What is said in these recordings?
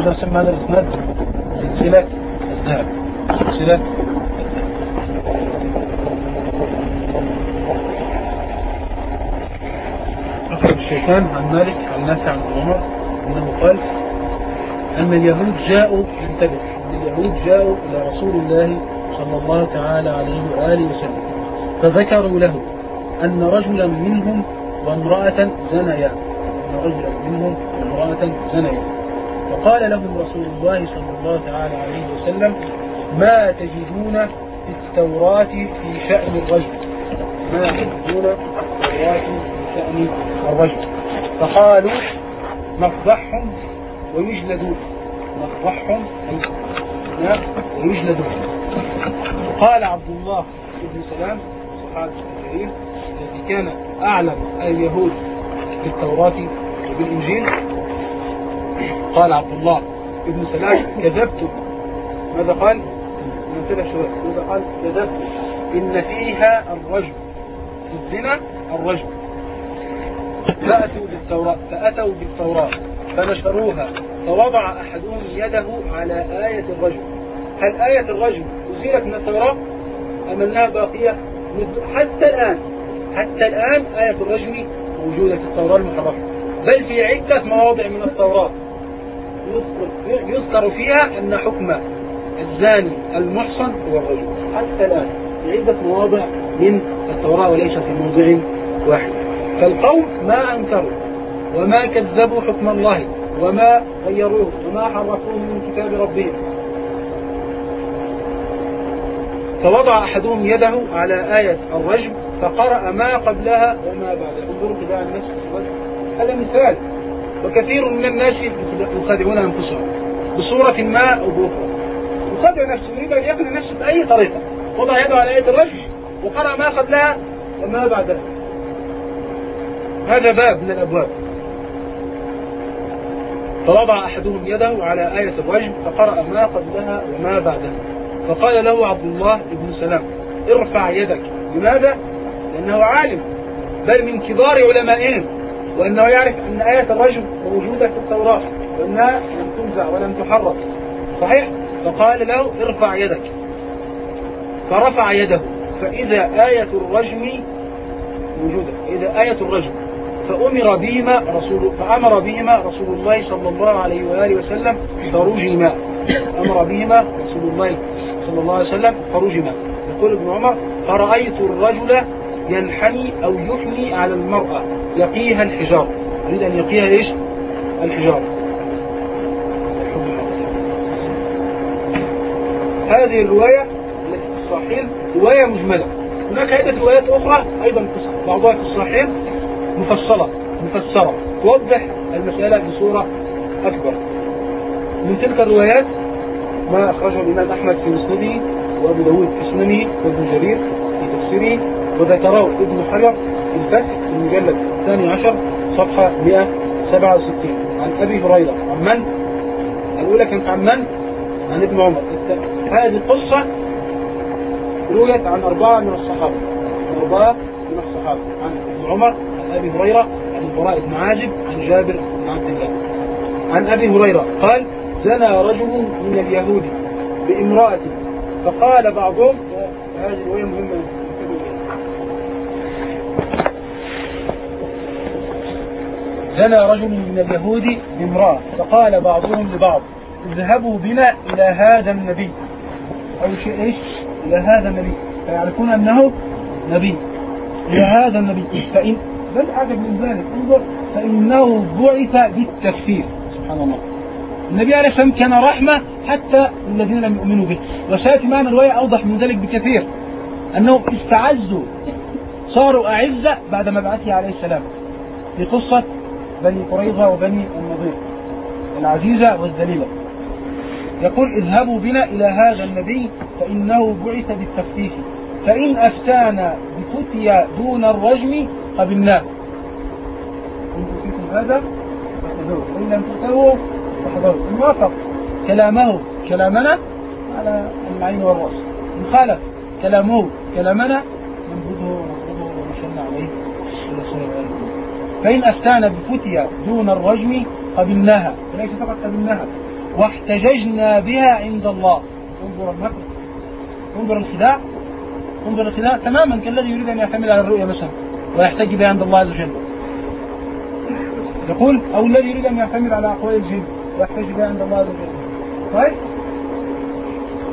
ماذا نسمى هذا الإسناد سلسلة الذهب سلسلة أخرج الشيخان عن مالك عن نافع عن عمر أنه قال أن اليهود جاءوا انتبه. أن اليهود جاءوا إلى رسول الله صلى الله تعالى عليه وآله وسلم فذكروا له أن رجلا منهم وامرأة زنيا أن رجلا منهم وامرأة زنيا فقال لهم رسول الله صلى الله تعالى عليه وسلم ما تجدون في التوراة في شأن الرجل؟ ما تجدون في التوراة في شأن الرجل؟ فقالوا نفضحهم ويجلدون. نفضحهم ويجلدون. قال عبد الله بن سلام الصحابي الكريم الذي كان أعلم اليهود بالتوراة وبالإنجيل قال عبد الله ابن سلام كذبت. ماذا قال؟ ماذا قال؟ كذبت. إن فيها الرجم. الزنا الرجم. فأتوا بالتوراة فأتوا بالتوراة فنشروها فوضع أحدهم يده على آية الرجم. هل آية الرجم أزيلت من التوراة؟ أم أنها باقية حتى الآن. حتى الآن آية الرجم موجودة في التوراة المحرفة. بل في عدة مواضع من التوراة. يذكر فيها أن حكم الزاني المحصن هو الرجل. حتى الآن في عدة مواضع من التوراة وليس في موضع واحد. فالقوم ما أنكروا وما كذبوا حكم الله وما غيروه وما حرفوه من كتاب ربهم. فوضع أحدهم يده على آية الرجم فقرأ ما قبلها وما بعدها انظروا كده النفس. هذا مثال. وكثير من الناس يخادعون أنفسهم بصورة ما أو بأخرى. يخادع نفسه يريد أن يقنع نفسه بأي طريقة. وضع يده على آية الرجم وقرأ ما قبلها وما بعدها هذا باب من الأبواب. فوضع أحدهم يده على آية الرجم فقرأ ما قبلها وما بعدها فقال له عبد الله بن سلام ارفع يدك. لماذا؟ لأنه عالم. بل من كبار علمائهم. وأنه يعرف أن آية الرجم موجودة في التوراة وأنها لم تنزع ولم تحرك. صحيح؟ فقال له ارفع يدك. فرفع يده. فإذا آية الرجم موجودة إذا آية الرجم. فأمر بهما رسول فأمر بهما رسول الله صلى الله عليه وآله وسلم فرجما. أمر بهما رسول الله صلى الله عليه وسلم فرجما. يقول ابن عمر فرأيت الرجل ينحني أو يحني على المرأة. يقيها الحجار يريد أن يقيها إيش؟ الحجار هذه الرواية التي في الصحيح رواية مجملة. هناك عدة روايات أخرى أيضا بعضها في الصحيح مفصلة مفسرة. توضح المسألة بصورة أكبر. من تلك الروايات ما أخرجه الإمام أحمد في مسنده وأبو داود في سننه وابن جرير في تفسيره. وذكره ابن حجر في الفتح المجلد الثاني عشر صفحة 167 عن أبي هريرة عن من؟ الأولى كانت عن من؟ عن ابن عمر. هذه القصة رويت عن أربعة من الصحابة. أربعة من الصحابة. عن ابن عمر عن أبي هريرة عن البراء بن عازب عن جابر بن عبد الله. عن أبي هريرة قال زنى رجل من اليهود بامرأة. فقال بعضهم هذه الرواية مهمة. زنى رجل من اليهود بامرأة فقال بعضهم لبعض اذهبوا بنا إلى هذا النبي. أو شيء إيش؟ إلى هذا النبي. فيعرفون أنه نبي. إلى هذا النبي. فإن بل أعجب من ذلك. انظر فإنه بعث بالتكفير. سبحان الله. النبي عليه الصلاة والسلام كان رحمة حتى الذين لم يؤمنوا به. وسيأتي معنا الرواية أوضح من ذلك بكثير. أنهم استعزوا صاروا أعزة بعد مبعثه عليه السلام. في قصة بني قريظة وبني النضير العزيزة والذليلة. يقول اذهبوا بنا إلى هذا النبي فإنه بعث بالتفتيش. فإن أفتانا بفتيا دون الرجم قبلناه. إن أتيتم هذا فخذوه وإن لم تؤتوه فحذروا إن وافق كلامه كلامنا على العين والرأس. إن خالف كلامه كلامنا ننبذه ونفرضه ونشن عليه إلى سنة فإن أفتانا بفتيا دون الرجم قبلناها وليس فقط قبلناها واحتججنا بها عند الله. انظر المكر انظر الخداع. انظر الخداع تماما كالذي يريد أن يعتمد على الرؤية مثلا ويحتج بها عند الله عز وجل. يقول أو الذي يريد أن يعتمد على أقوال الجن ويحتج بها عند الله عز وجل. طيب؟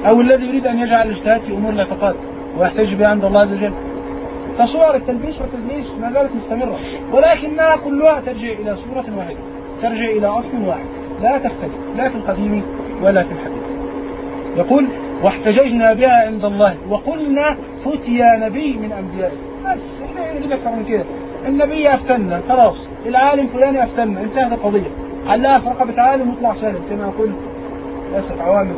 أو الذي يريد أن يجعل الاجتهاد في أمور الاعتقاد ويحتج بها عند الله عز وجل. فصور التلبيس والتدليس ما زالت مستمرة. ولكنها كلها ترجع إلى صورة واحدة. ترجع إلى أصل واحد. لا تختلف. لا في القديم ولا في الحديث. يقول واحتججنا بها عند الله وقلنا فتي نبي من أنبيائه بس إحنا نجيب أكثر من كده؟ النبي أفتنا خلاص. العالم فلاني أفتنا. انتهت القضية. علاها في رقبة عالم واطلع سالم. كما قلت للأسف عوامل.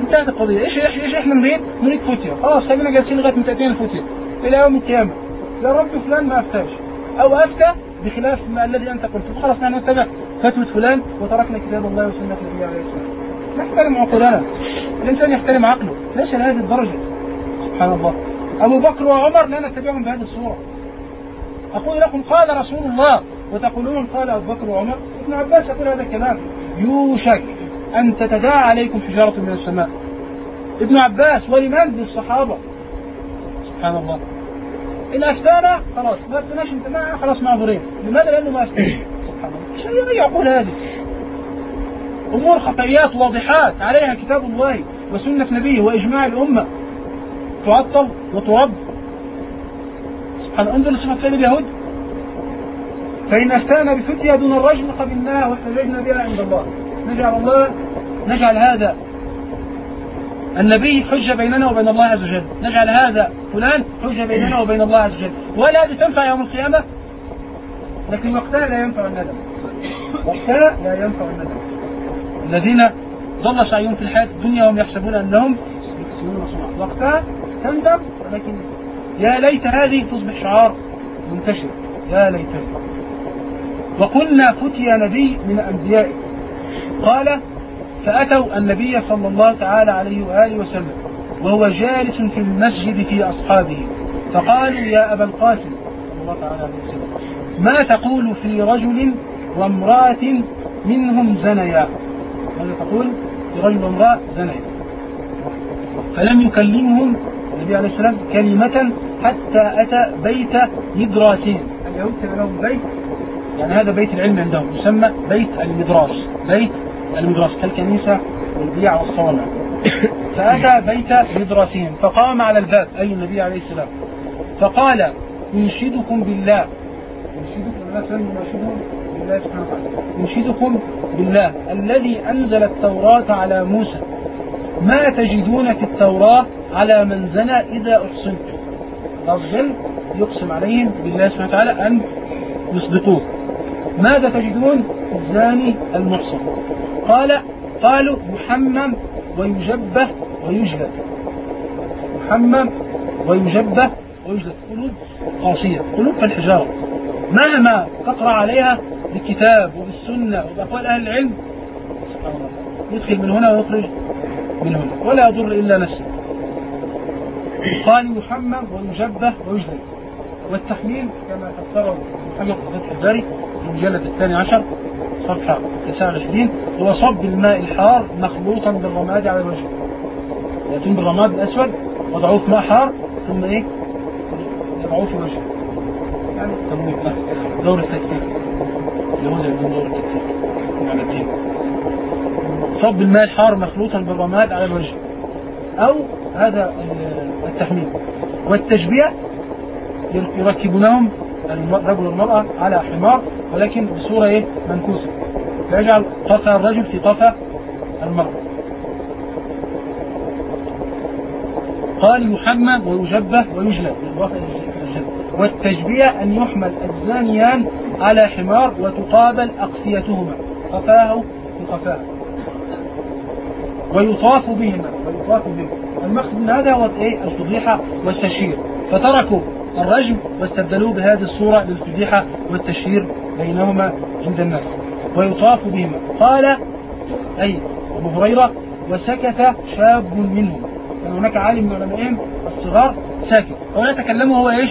انتهت القضية. إيش إيش إيش إحنا نريد؟ نريد فتية. خلاص خلينا جالسين لغاية من تأتينا الفتية؟ إلى يوم القيامة. يا رب فلان ما أفتاش. أو أفتى بخلاف ما الذي أنت قلته. فخلاص نحن نتبع فتوى فلان وتركنا كتاب الله وسنة النبي عليه الصلاة والسلام. نحترم عقولنا. الإنسان يحترم عقله. ليس لهذه الدرجة. سبحان الله. أبو بكر وعمر لا نتبعهم بهذه الصورة. أقول لكم قال رسول الله وتقولون قال أبو بكر وعمر. ابن عباس يقول هذا الكلام يوشك. أن تتداعى عليكم حجارة من السماء. ابن عباس ولمن للصحابة سبحان الله. إن أفتانا خلاص ما أفتناش أنت ما خلاص معذورين. لماذا؟ لأنه ما أفتانا سبحان الله. شيء يعقول هذه. أمور خطئيات واضحات. عليها كتاب الله وسنة نبيه وإجماع الأمة. تعطل وترد سبحان الله. انظر لصفة فعل اليهود. فإن أفتانا بفتيا دون الرجم قبلناها واحتججنا بها عند الله. نجعل الله نجعل هذا النبي حجة بيننا وبين الله عز وجل. نجعل هذا فلان حجة بيننا وبين الله عز وجل. ولا هذه تنفع يوم القيامة؟ لكن وقتها لا ينفع الندم. وقتها لا ينفع الندم. الذين ضل سعيهم في الحياة الدنيا وهم يحسبون أنهم يحسنون صنعا وقتها تندم ولكن يا ليت هذه تصبح شعار منتشر. يا ليتها وقلنا فتي نبي من أنبيائه. قال فأتوا النبي صلى الله تعالى عليه وآله وسلم وهو جالس في المسجد في أصحابه فقالوا يا أبا القاسم صلى الله تعالى عليه وسلم ما تقول في رجل وامرأة منهم زنيا؟ ماذا تقول؟ في رجل وامرأة زنيا. فلم يكلمهم النبي عليه السلام كلمة حتى أتى بيت مدراسين. اليهود كان لهم بيت يعني هذا بيت العلم عندهم يسمى بيت المدراس بيت المدراس كالكنيسة والبيع والصوامع. فأتى بيت مدراسين فقام على الباب أي النبي عليه السلام. فقال أنشدكم بالله. أنشدكم بالله الذي أنزل التوراة على موسى. ما تجدون في التوراة على من زنى إذا أحصنتم. الرجل يقسم عليهم بالله سبحانه وتعالى أن يصدقوه ماذا تجدون؟ الزاني المحصن قال قالوا يحمم ويجبه ويجلد يحمم ويجبه ويجلد قلوب قاسية قلوب كالحجارة مهما تقرأ عليها؟ بالكتاب وبالسنة وبأقوال أهل العلم. سبحان الله يدخل من هنا ويخرج من هنا. ولا يضر إلا نفسه. قال يحمم ويجبه ويجلد والتحميل كما فسره محمد الباري في المجلد الثاني عشر صفحة 29 هو صب الماء الحار مخلوطا بالرماد على الوجه. يأتون بالرماد الأسود وضعوه في ماء حار ثم إيه؟ يضعوه في الوجه. يعني تمويل دور التكتيك. يهود من دور التكتيك. صب الماء الحار مخلوطا بالرماد على الوجه. أو هذا التحميل. والتشبيه يركبونهم الرجل والمرأة على حمار ولكن بصورة إيه؟ منكوسة. فيجعل قفا الرجل في قفا المرأة. قال يحمى ويجبه ويجلد والتشبيه أن يحمل الزانيان على حمار وتقابل أقسيتهما قفاه في قفاه ويطاف بهما. ويطاف بهما. المقصد من هذا هو إيه؟ الفضيحة والتشهير. فتركوا الرجم واستبدلوه بهذه الصورة للفضيحة والتشهير بينهما عند الناس. ويطاف بهما. قال أي أبو هريرة وسكت شاب منهم. كان هناك عالم من علمائهم الصغار ساكت. هو يتكلم وهو إيش؟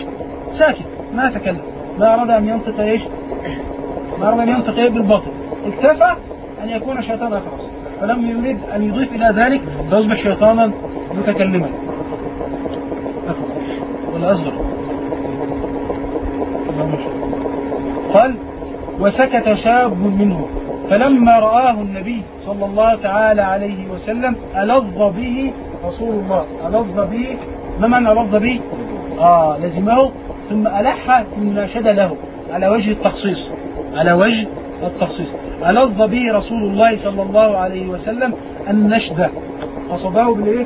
ساكت. ما تكلم. ما أراد أن ينطق إيش؟ ما أراد أن ينطق إيه بالباطل. اكتفى أن يكون شيطان أخرس فلم يريد أن يضيف إلى ذلك فيصبح شيطانا متكلما. ولا أصغر قال وسكت شاب منه. فلما رآه النبي صلى الله تعالى عليه وسلم ألظ به رسول الله. ألظ به ما معنى ألظ به؟ آه لزمه ثم ألح ثم ناشد له. على وجه التخصيص. على وجه التخصيص. ألظ به رسول الله صلى الله عليه وسلم النشد قصده بالإيه؟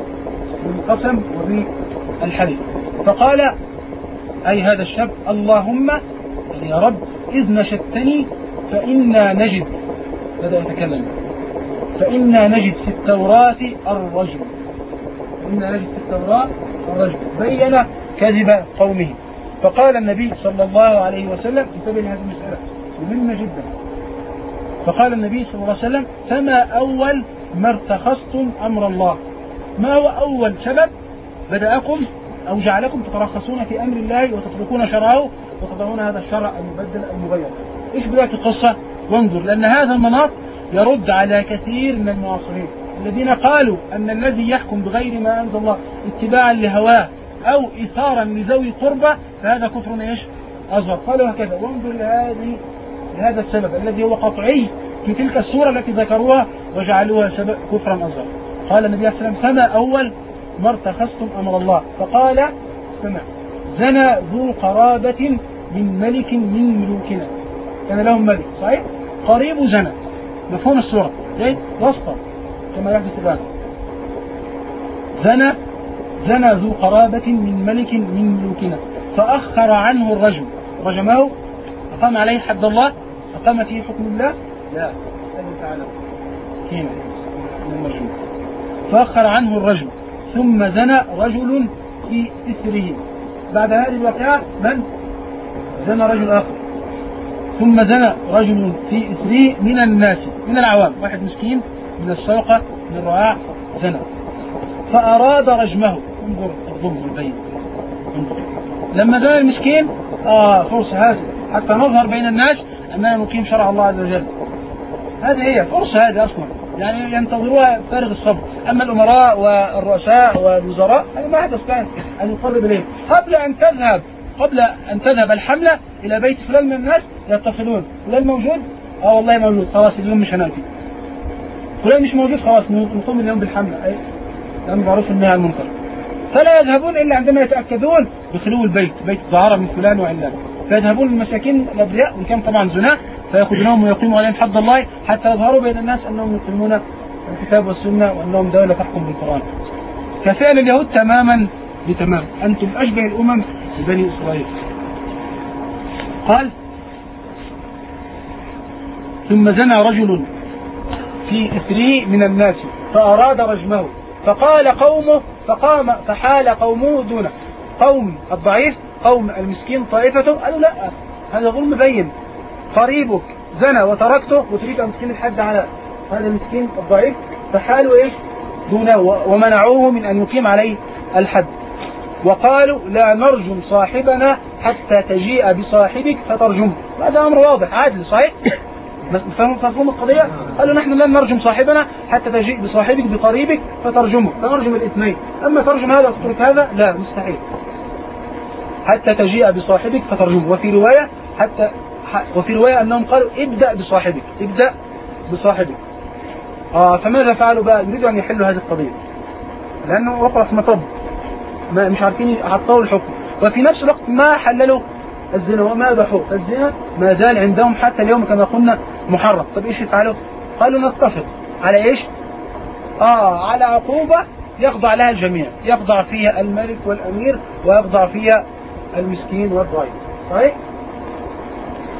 بالقسم وبالحلف. فقال أي هذا الشاب اللهم يا رب إذ نشدتني فإنا نجد. بدأ يتكلم. فإنا نجد في التوراة الرجل إنا نجد في التوراة الرجل بين كذب قومه. فقال النبي صلى الله عليه وسلم انتبه لهذه المسألة. مهمة جدا. فقال النبي صلى الله عليه وسلم فما أول ما ارتخصتم أمر الله؟ ما هو أول سبب؟ بدأكم أو جعلكم تترخصون في أمر الله وتتركون شرعه وتضعون هذا الشرع المبدل المغير إيش بداية القصة؟ وانظر لأن هذا المناط يرد على كثير من المعاصرين الذين قالوا أن الذي يحكم بغير ما أنزل الله اتباعا لهواه أو إثارا لذوي قربة فهذا كفر إيش؟ أصغر قالوا هكذا. وانظر لهذه لهذا السبب الذي هو قطعي في تلك السورة التي ذكروها وجعلوها سبب كفرا أصغر قال النبي صلى الله عليه وسلم فما أول ما ارتخصتم أمر الله. فقال سمع. زنى ذو قرابة من ملك من ملوكنا. كان لهم ملك صحيح؟ قريب زنى. مفهوم السورة جيد وسطا كما يحدث الآن. زنى زنى ذو قرابة من ملك من ملوكنا. فأخر عنه الرجم. رجمه؟ أقام عليه حد الله؟ أقام فيه حكم الله؟ لا. الله تعالى من فأخر عنه الرجم. ثم زنى رجل في إثره بعد هذه الواقعة من؟ زنى رجل آخر. ثم زنى رجل في إثره من الناس من العوام. واحد مسكين من السوقة من الرعاع زنى. فأراد رجمه. انظر الظلم البين. لما زنى المسكين آه فرصة هذه. حتى نظهر بين الناس أننا نقيم شرع الله عز وجل. هذه هي فرصة هذه أصلا. يعني ينتظروها فارغ الصبر. أما الأمراء والرؤساء والوزراء ما حدث كان أن يقرب إليهم. قبل أن تذهب قبل أن تذهب الحملة إلى بيت فلان من الناس يتصلون. فلان موجود؟ آه والله موجود. خلاص اليوم مش هنأتي فلان مش موجود؟ خلاص نقوم اليوم بالحملة. أي لأنه معروف عن المنكر فلا يذهبون إلا عندما يتأكدون بخلو البيت. بيت ظهر من فلان وعلان. فيذهبون المساكين الأبرياء وإن كان طبعا زنا فيأخذونهم ويقيموا عليهم حد الله حتى يظهروا بين الناس أنهم يقيمون الكتاب والسنة وأنهم دولة تحكم بالقرآن. كفعل اليهود تماما. بتمام. أنتم أشبه الأمم ببني إسرائيل. قال ثم زنى رجل في إثره من الناس فأراد رجمه. فقال قومه فقام فحال قومه دونه قوم الضعيف قوم المسكين طائفته قالوا لا هذا ظلم بين. قريبك زنى وتركته وتريد أن تقيم الحد على هذا المسكين الضعيف فحالوا إيش؟ دونه ومنعوه من أن يقيم عليه الحد. وقالوا لا نرجم صاحبنا حتى تجيء بصاحبك فترجمه. هذا أمر واضح عادل صحيح؟ فهم القضية؟ قالوا نحن لن نرجم صاحبنا حتى تجيء بصاحبك بقريبك فترجمه. فنرجم الاثنين. أما ترجم هذا وتترك هذا؟ لا مستحيل. حتى تجيء بصاحبك فترجمه. وفي رواية حتى وفي رواية أنهم قالوا ابدأ بصاحبك ابدأ بصاحبك. آه فماذا فعلوا بقى؟ يريدوا أن يحلوا هذه القضية. لأنه وقع في مطب. ما مش عارفين يحطوا الحكم وفي نفس الوقت ما حللوا الزنا وما ذبحوه. الزنا ما زال عندهم حتى اليوم كما قلنا محرم. طب إيش يفعلوا؟ قالوا نتفق على إيش؟ آه على عقوبة يخضع لها الجميع. يخضع فيها الملك والأمير ويخضع فيها المسكين والضعيف. صحيح؟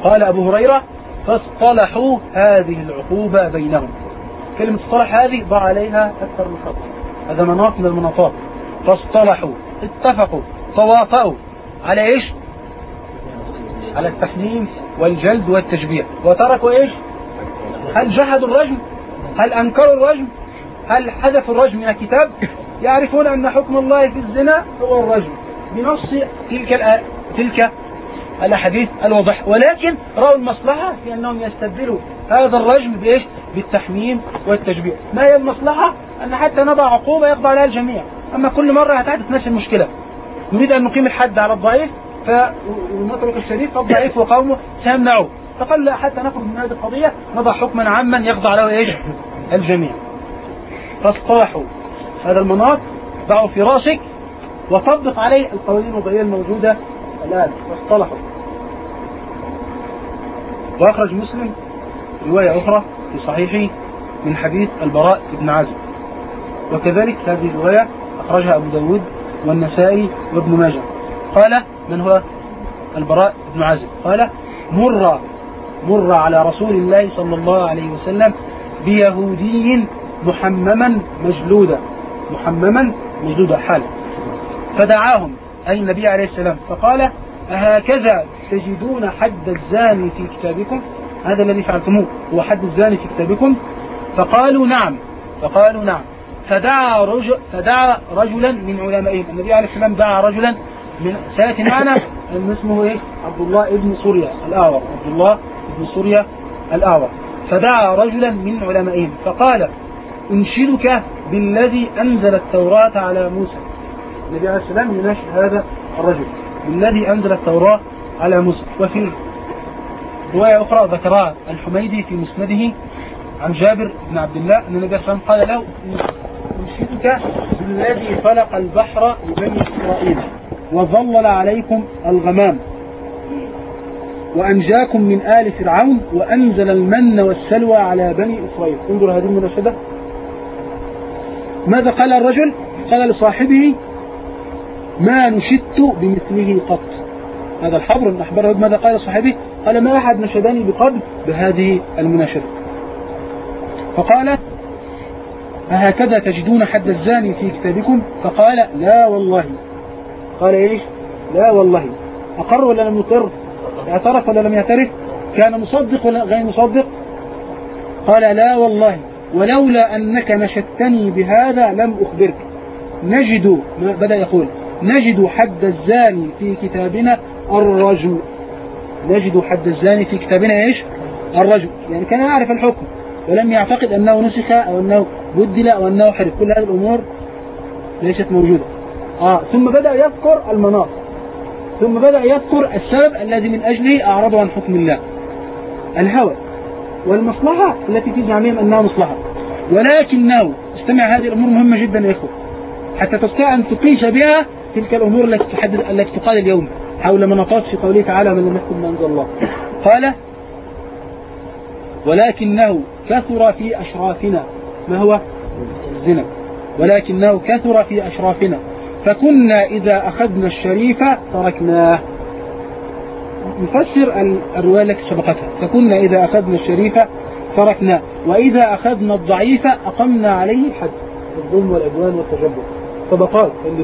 قال أبو هريرة فاصطلحوا هذه العقوبة بينهم. كلمة اصطلح هذه ضع عليها أكثر من خط. هذا مناط من المناطات. فاصطلحوا اتفقوا تواطؤوا. على إيش؟ على التحميم والجلد والتشبيع وتركوا إيش؟ هل جحدوا الرجم؟ هل أنكروا الرجم؟ هل حذفوا الرجم من الكتاب؟ يعرفون أن حكم الله في الزنا هو الرجم. بنص تلك تلك الأحاديث الواضحة. ولكن رأوا المصلحة في أنهم يستبدلوا هذا الرجم بإيش؟ بالتحميم والتشبيه. ما هي المصلحة؟ أن حتى نضع عقوبة يخضع لها الجميع. أما كل مرة هتحدث نفس المشكلة. نريد أن نقيم الحد على الضعيف فنترك الشريف فالضعيف وقومه سيمنعوه. فقال لا حتى نخرج من هذه القضية نضع حكما عاما يخضع له إيش؟ الجميع. فاصطلحوا هذا المناط ضعوا في رأسك وطبق عليه القوانين الوضعية الموجودة الآن واصطلحوا وأخرج مسلم رواية أخرى في صحيحه من حديث البراء بن عازب. وكذلك هذه الرواية أخرجها أبو داود والنسائي وابن ماجه. قال من هو؟ البراء بن عازب. قال مر مر على رسول الله صلى الله عليه وسلم بيهودي محمما مجلودا. محمما مجلودا حال فدعاهم. أي النبي عليه السلام. فقال أهكذا تجدون حد الزاني في كتابكم؟ هذا الذي فعلتموه. هو حد الزاني في كتابكم؟ فقالوا نعم. فقالوا نعم. فدعا رجل فدعا رجلا من علمائهم. النبي عليه السلام دعا رجلا من سياتي معنا. ان اسمه إيه؟ عبد الله ابن سوريا الأعور. عبد الله ابن سوريا الأعور. فدعا رجلا من علمائهم. فقال أنشدك بالذي أنزل التوراة على موسى. النبي عليه السلام يناشد هذا الرجل. بالذي أنزل التوراة على موسى وفي رواية أخرى ذكرها الحميدي في مسنده عن جابر بن عبد الله أن النبي عليه وسلم قال له أنشدك بالذي خلق البحر لبني إسرائيل وظلل عليكم الغمام وأنجاكم من آل فرعون وأنزل المن والسلوى على بني إسرائيل. انظر هذه المناشدة. ماذا قال الرجل؟ قال لصاحبه ما نشدت بمثله قط. هذا الحبر أحبار ماذا قال صاحبه؟ قال ما أحد نشدني بقبل بهذه المناشدة. فقال أهكذا تجدون حد الزاني في كتابكم؟ فقال لا والله. قال إيش؟ لا والله. أقر ولا لم يقر؟ اعترف ولا لم يعترف؟ كان مصدق ولا غير مصدق؟ قال لا والله. ولولا أنك نشدتني بهذا لم أخبرك. نجد بدأ يقول. نجد حد الزاني في كتابنا الرجل. نجد حد الزاني في كتابنا إيش؟ الرجل. يعني كان يعرف الحكم ولم يعتقد أنه نسخ أو أنه بدل أو أنه حرف كل هذه الأمور ليست موجودة. آه ثم بدأ يذكر المناط. ثم بدأ يذكر السبب الذي من أجله أعرضه عن حكم الله. الهوى والمصلحة التي في زعمهم أنها مصلحة. ولكنه استمع هذه الأمور مهمة جدا يا إخوة. حتى تستطيع أن تقيس بها تلك الأمور التي تحدد التي تقال اليوم حول مناطات في قوله تعالى من لم يحكم أنزل الله قال ولكنه كثر في أشرافنا ما هو؟ الزنا. ولكنه كثر في أشرافنا فكنا إذا أخذنا الشريف تركناه نفسر الرواية التي سبقتها. فكنا إذا أخذنا الشريف تركناه وإذا أخذنا الضعيف أقمنا عليه الحد الظلم والعدوان والتجبر. طبقات اللي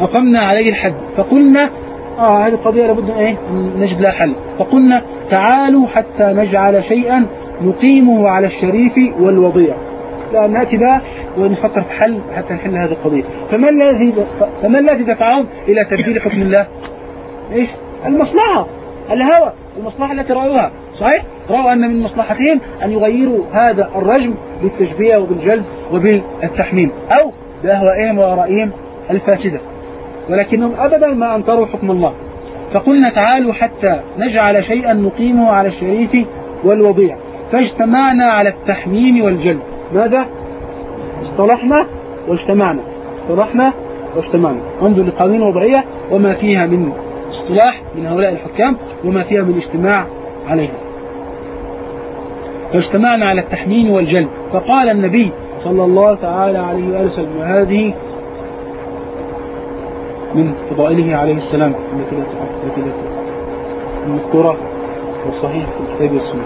أقمنا عليه الحد فقلنا آه هذه القضية لابد إيه؟ نجد لها حل. فقلنا تعالوا حتى نجعل شيئا نقيمه على الشريف والوضيع. لا نأتي بقى ونفكر في حل حتى نحل هذه القضية. فما الذي فما الذي دفعهم إلى تبديل حكم الله؟ إيش؟ المصلحة الهوى المصلحة التي رأوها. صحيح؟ رأوا أن من مصلحتهم أن يغيروا هذا الرجم بالتشبيه وبالجلد وبالتحميم أو بأهوائهم وآرائهم الفاسدة. ولكنهم أبدا ما أنكروا حكم الله. فقلنا تعالوا حتى نجعل شيئا نقيمه على الشريف والوضيع. فاجتمعنا على التحميم والجلد ماذا؟ اصطلحنا واجتمعنا. اصطلحنا واجتمعنا. انظر لقوانين الوضعية وما فيها من اصطلاح من هؤلاء الحكام وما فيها من اجتماع عليها فاجتمعنا على التحميم والجلد فقال النبي صلى الله تعالى عليه وآله وسلم وهذه من فضائله عليه السلام. التي لا المذكورة والصحيح في الكتاب والسنة.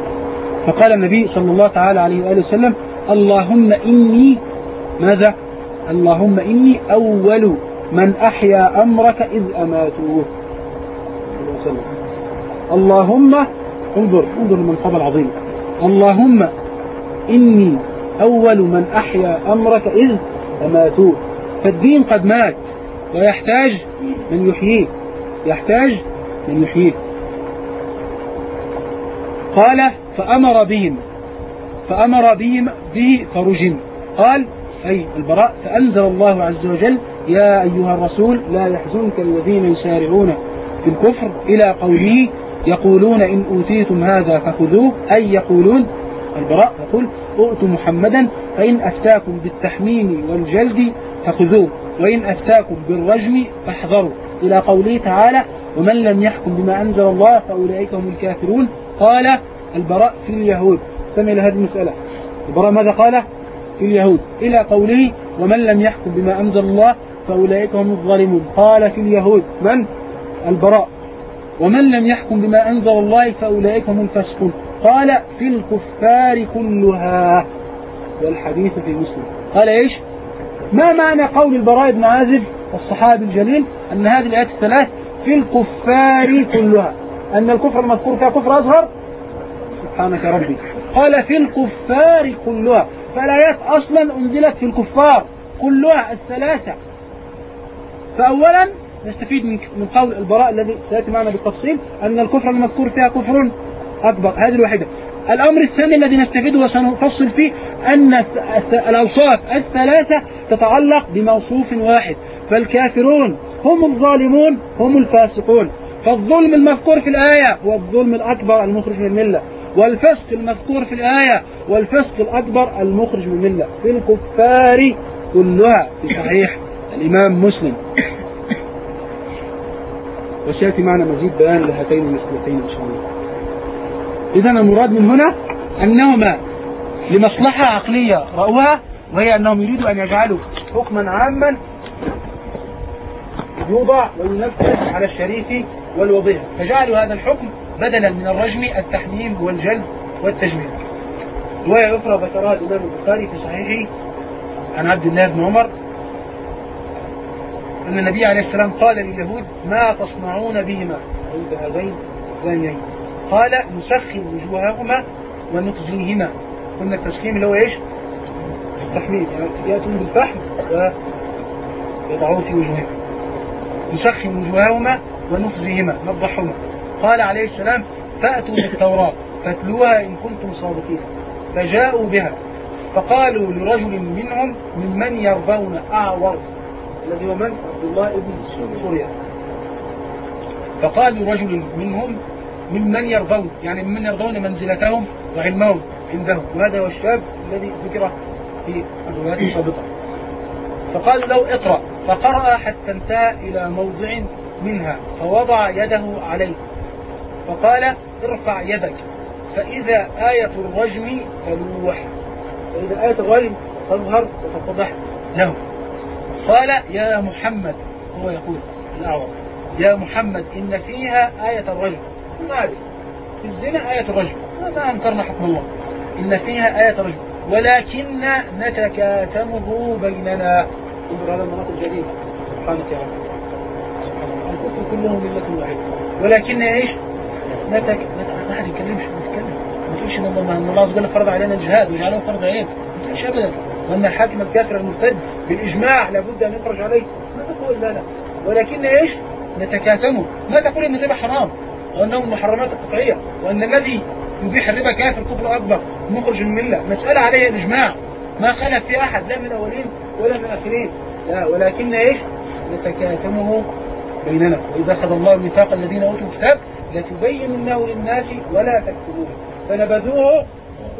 فقال النبي صلى الله تعالى عليه وآله وسلم اللهم إني ماذا؟ اللهم إني أول من أحيا أمرك إذ أماتوه اللهم انظر انظر المنقبة العظيمة اللهم إني أول من أحيا أمرك إذ أماتوه فالدين قد مات. ويحتاج من يحييه. يحتاج من يحييه. قال فأمر بهم. فأمر به, به فرجم. قال أي البراء فأنزل الله عز وجل يا أيها الرسول لا يحزنك الذين يسارعون في الكفر إلى قوله يقولون إن أوتيتم هذا فخذوه. أي يقولون البراء يقول أؤتوا محمدا فإن أفتاكم بالتحميم والجلد فخذوه. وإن أفتاكم بالرجم فاحذروا. إلى قوله تعالى ومن لم يحكم بما أنزل الله فأولئك هم الكافرون. قال البراء في اليهود. سمع هذه المسألة. البراء ماذا قال؟ في اليهود. إلى قوله ومن لم يحكم بما أنزل الله فأولئك هم الظالمون. قال في اليهود من؟ البراء. ومن لم يحكم بما أنزل الله فأولئك هم الفاسقون. قال في الكفار كلها. والحديث في مسلم. قال إيش؟ ما معنى قول البراء بن عازب الصحابي الجليل أن هذه الآيات الثلاث في الكفار كلها؟ أن الكفر المذكور فيها كفر أصغر؟ سبحانك ربي. قال في الكفار كلها. فالآيات أصلا أنزلت في الكفار كلها الثلاثة. فأولا نستفيد من قول البراء الذي سيأتي معنا بالتفصيل أن الكفر المذكور فيها كفر أكبر. هذه الواحدة. الأمر الثاني الذي نستفيده وسنفصل فيه أن الأوصاف الثلاثة تتعلق بموصوف واحد فالكافرون هم الظالمون هم الفاسقون. فالظلم المذكور في الآية هو الظلم الأكبر المخرج من الملة والفسق المذكور في الآية والفسق الأكبر المخرج من الملة. في الكفار كلها في صحيح الإمام مسلم. وسيأتي معنا مزيد بيان لهاتين المسألتين إن شاء الله. إذا المراد من هنا أنهما لمصلحة عقلية رأوها وهي أنهم يريدوا أن يجعلوا حكما عاما يوضع وينفذ على الشريف والوظيفة فجعلوا هذا الحكم بدلا من الرجم التحميم والجلد والتجميل. رواية أخرى ذكرها الإمام البخاري في صحيحه عن عبد الله بن عمر أن النبي عليه السلام قال لليهود ما تصنعون بهما أي بهذين الثانيين قال نسخن وجوههما ونخزيهما قلنا التسخيم اللي هو إيش؟ التحميل يعني يأتون بالفحم ويضعوه في وجوههم نسخن وجوههما ونخزيهما نضحهما. قال عليه السلام فأتوا بالتوراة فاتلوها إن كنتم صادقين. فجاءوا بها فقالوا لرجل منهم ممن يرضون أعور؟ الذي هو من؟ عبد الله بن سوريا. فقال لرجل منهم ممن يرضون يعني ممن يرضون منزلتهم وعلمهم عندهم. وهذا هو الشاب الذي ذكر في الروايات السابقة. فقالوا له اقرأ. فقرأ حتى انتهى إلى موضع منها فوضع يده عليه. فقال ارفع يدك فإذا آية الرجم تلوح. فإذا آية الرجم تظهر وتتضح له. قال يا محمد هو يقول الأعور يا محمد إن فيها آية الرجم. ما في الزنا آية الرجم ما أنكرنا حكم الله؟ إن فيها آية الرجم ولكن نتكاتمه بيننا. انظر هذا المناطق الجديدة سبحانك يا رب. الكفر كله ملة واحدة. ولكن إيش؟ نتك ما حد يتكلمش ما تتكلم ما تقولش إن الله عز وجل فرض علينا الجهاد وجعله فرض عين. ما تقولش ابدا. وأن الحاكم الكافر المرتد بالإجماع لابد أن يخرج عليه. ما تقول لا لا. ولكن إيش؟ نتكاتمه. ما تقول إن الربا حرام. وأنه من المحرمات القطعية وأن الذي يبيح الربا كافر كفر أكبر مخرج من المله مسألة عليها الاجماع ما خلف في أحد لا من الأولين ولا من الآخرين. لا ولكن إيش؟ نتكاتمه بيننا. وإذا أخذ الله ميثاق الذين أوتوا الكتاب لتبيننه للناس ولا تكتبوه. فنبذوه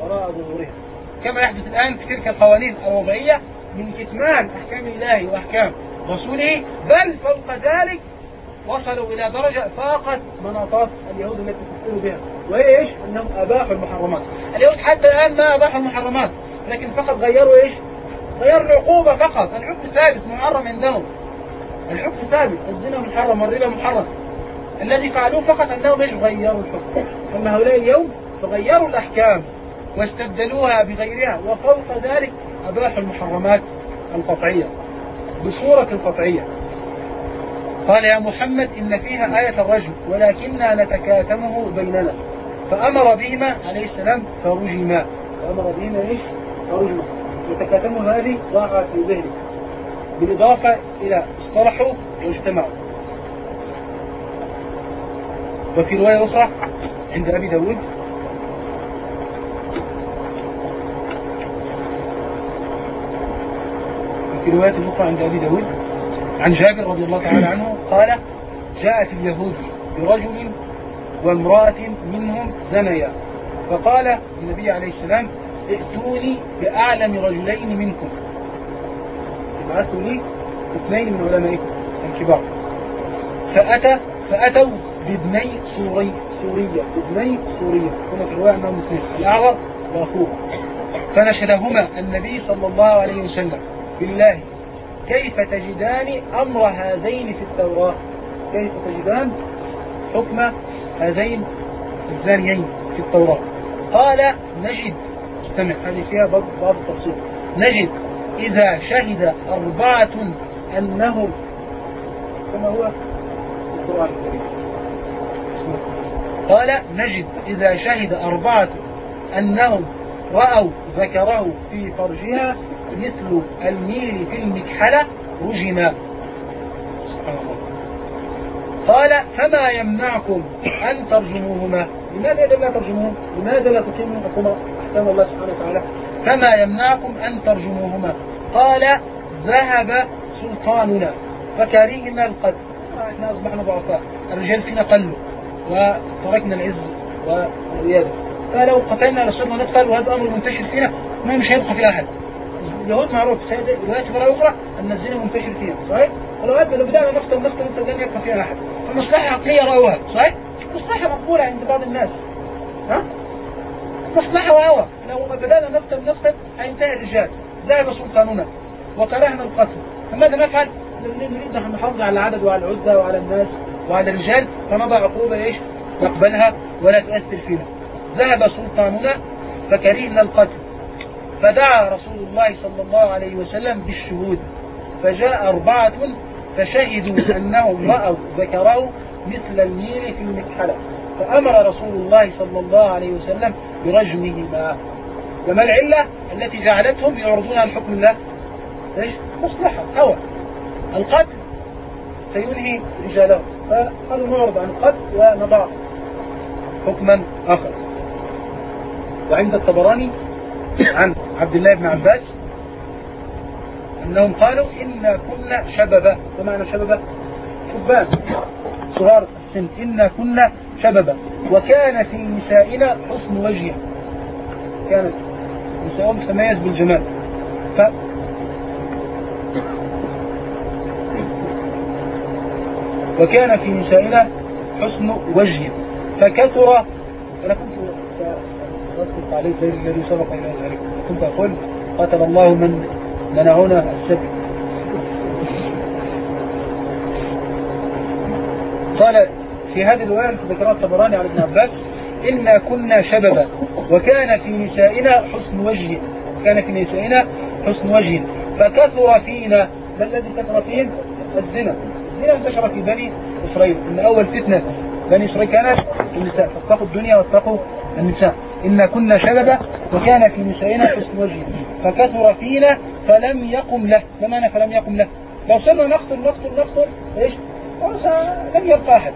وراء ظهورهم كما يحدث الآن في تلك القوانين الوضعية من كتمان أحكام الله وأحكام رسوله بل فوق ذلك وصلوا إلى درجة فاقت مناطات اليهود التي تفكروا بها. وهي إيش؟ أنهم أباحوا المحرمات. اليهود حتى الآن ما أباحوا المحرمات لكن فقط غيروا إيش؟ غيروا العقوبة فقط. الحكم ثابت محرم عندهم. الحكم ثابت الزنا محرم والربا محرم. الذي فعلوه فقط أنهم إيش؟ غيروا الحكم. أما هؤلاء اليوم فغيروا الأحكام واستبدلوها بغيرها وفوق ذلك أباحوا المحرمات القطعية. بصورة قطعية قال يا محمد إن فيها آية الرجل ولكننا نتكاتمه بيننا فأمر بهما عليه السلام فرجما فأمر بهما إيش؟ فرجما نتكاتمه هذه ضاعت في ذهنه. بالإضافة إلى اصطلحوا واجتمعوا. وفي رواية أخرى عند أبي داود. وفي رواية أخرى عند أبي داود. عن جابر رضي الله تعالى عنه قال جاءت اليهود برجل وامرأة منهم زنيا فقال النبي عليه السلام ائتوني بأعلم رجلين منكم. ابعثوا لي اثنين من علمائكم الكبار. فأتى فأتوا بابني سوري سورية ابني سورية. هنا في الرواية أنهم اثنين الأعور وأخوه فنشدهما النبي صلى الله عليه وسلم بالله كيف تجدان أمر هذين في التوراة؟ كيف تجدان حكم هذين الزانيين في التوراة؟ قال نجد. استمع هذه فيها بعض التفصيل نجد إذا شهد أربعة أنهم كما هو القرآن الكريم. قال نجد إذا شهد أربعة أنهم رأوا ذكره في فرجها مثل الميل في المكحلة رجما. قال فما يمنعكم أن ترجموهما؟ لماذا لا ترجموهم؟ لماذا لا تقيموا أحكام الله سبحانه وتعالى. فما يمنعكم أن ترجموهما؟ قال ذهب سلطاننا فكرهنا القتل. إحنا أصبحنا ضعفاء. الرجال فينا قلوا وتركنا العز والرياضة فلو قتلنا لصرنا نقتل وهذا أمر منتشر فينا. ما مش هيبقى في أحد. اليهود معروف روايات مرة أخرى أن الزنا منتشر فيها صحيح؟ أدى لو بدأنا نقتل نقتل نقتل لن يبقى فيها أحد فمصلحة عقلية رأوها صحيح؟ مصلحة مقبولة عند بعض الناس ها؟ مصلحة وهوى لو بدأنا نقتل نقتل هينتهي الرجال ذهب سلطاننا وكرهنا القتل فماذا نفعل؟ نريد أن نحافظ على العدد وعلى العزة وعلى الناس وعلى الرجال فنضع عقوبة إيش؟ نقبلها ولا تؤثر فينا ذهب سلطاننا فكرهنا القتل فدعا رسول الله صلى الله عليه وسلم بالشهود. فجاء أربعة فشهدوا أنهم رأوا ذكروا مثل الميل في المكحلة. فأمر رسول الله صلى الله عليه وسلم برجمهما. وما العلة التي جعلتهم يعرضون عن حكم الله؟ إيش؟ مصلحة هوى. القتل سينهي رجالهم فقالوا نعرض عن القتل ونضع حكما آخر. وعند الطبراني عن عبد الله بن عباس أنهم قالوا إنا كنا شببا بمعنى شببا شبان. صغار السن. إنا كنا شببا وكان في نسائنا حسن وجه. كانت. نسائهم تميز بالجمال. ف وكان في نسائنا حسن وجه. فكثر. أنا كنت عليه زي الذي سبق إلى ذلك كنت أقول قتل الله من منعونا السبت قال في هذه الرواية ذكرها الطبراني عن ابن عباس إنا كنا شببا وكان في نسائنا حسن وجه كان في نسائنا حسن وجه فكثر فينا. ما الذي كثر فيهم؟ الزنا. الزنا انتشر في بني إسرائيل. إن أول فتنة بني إسرائيل كانت النساء. فاتقوا الدنيا واتقوا النساء. إنا كنا شببا وكان في نسائنا حسن وجه. فكثر فينا فلم يقم له. ما معنى فلم يقم له. لو صرنا نقتل نقتل نقتل إيش؟ لم يبقى أحد.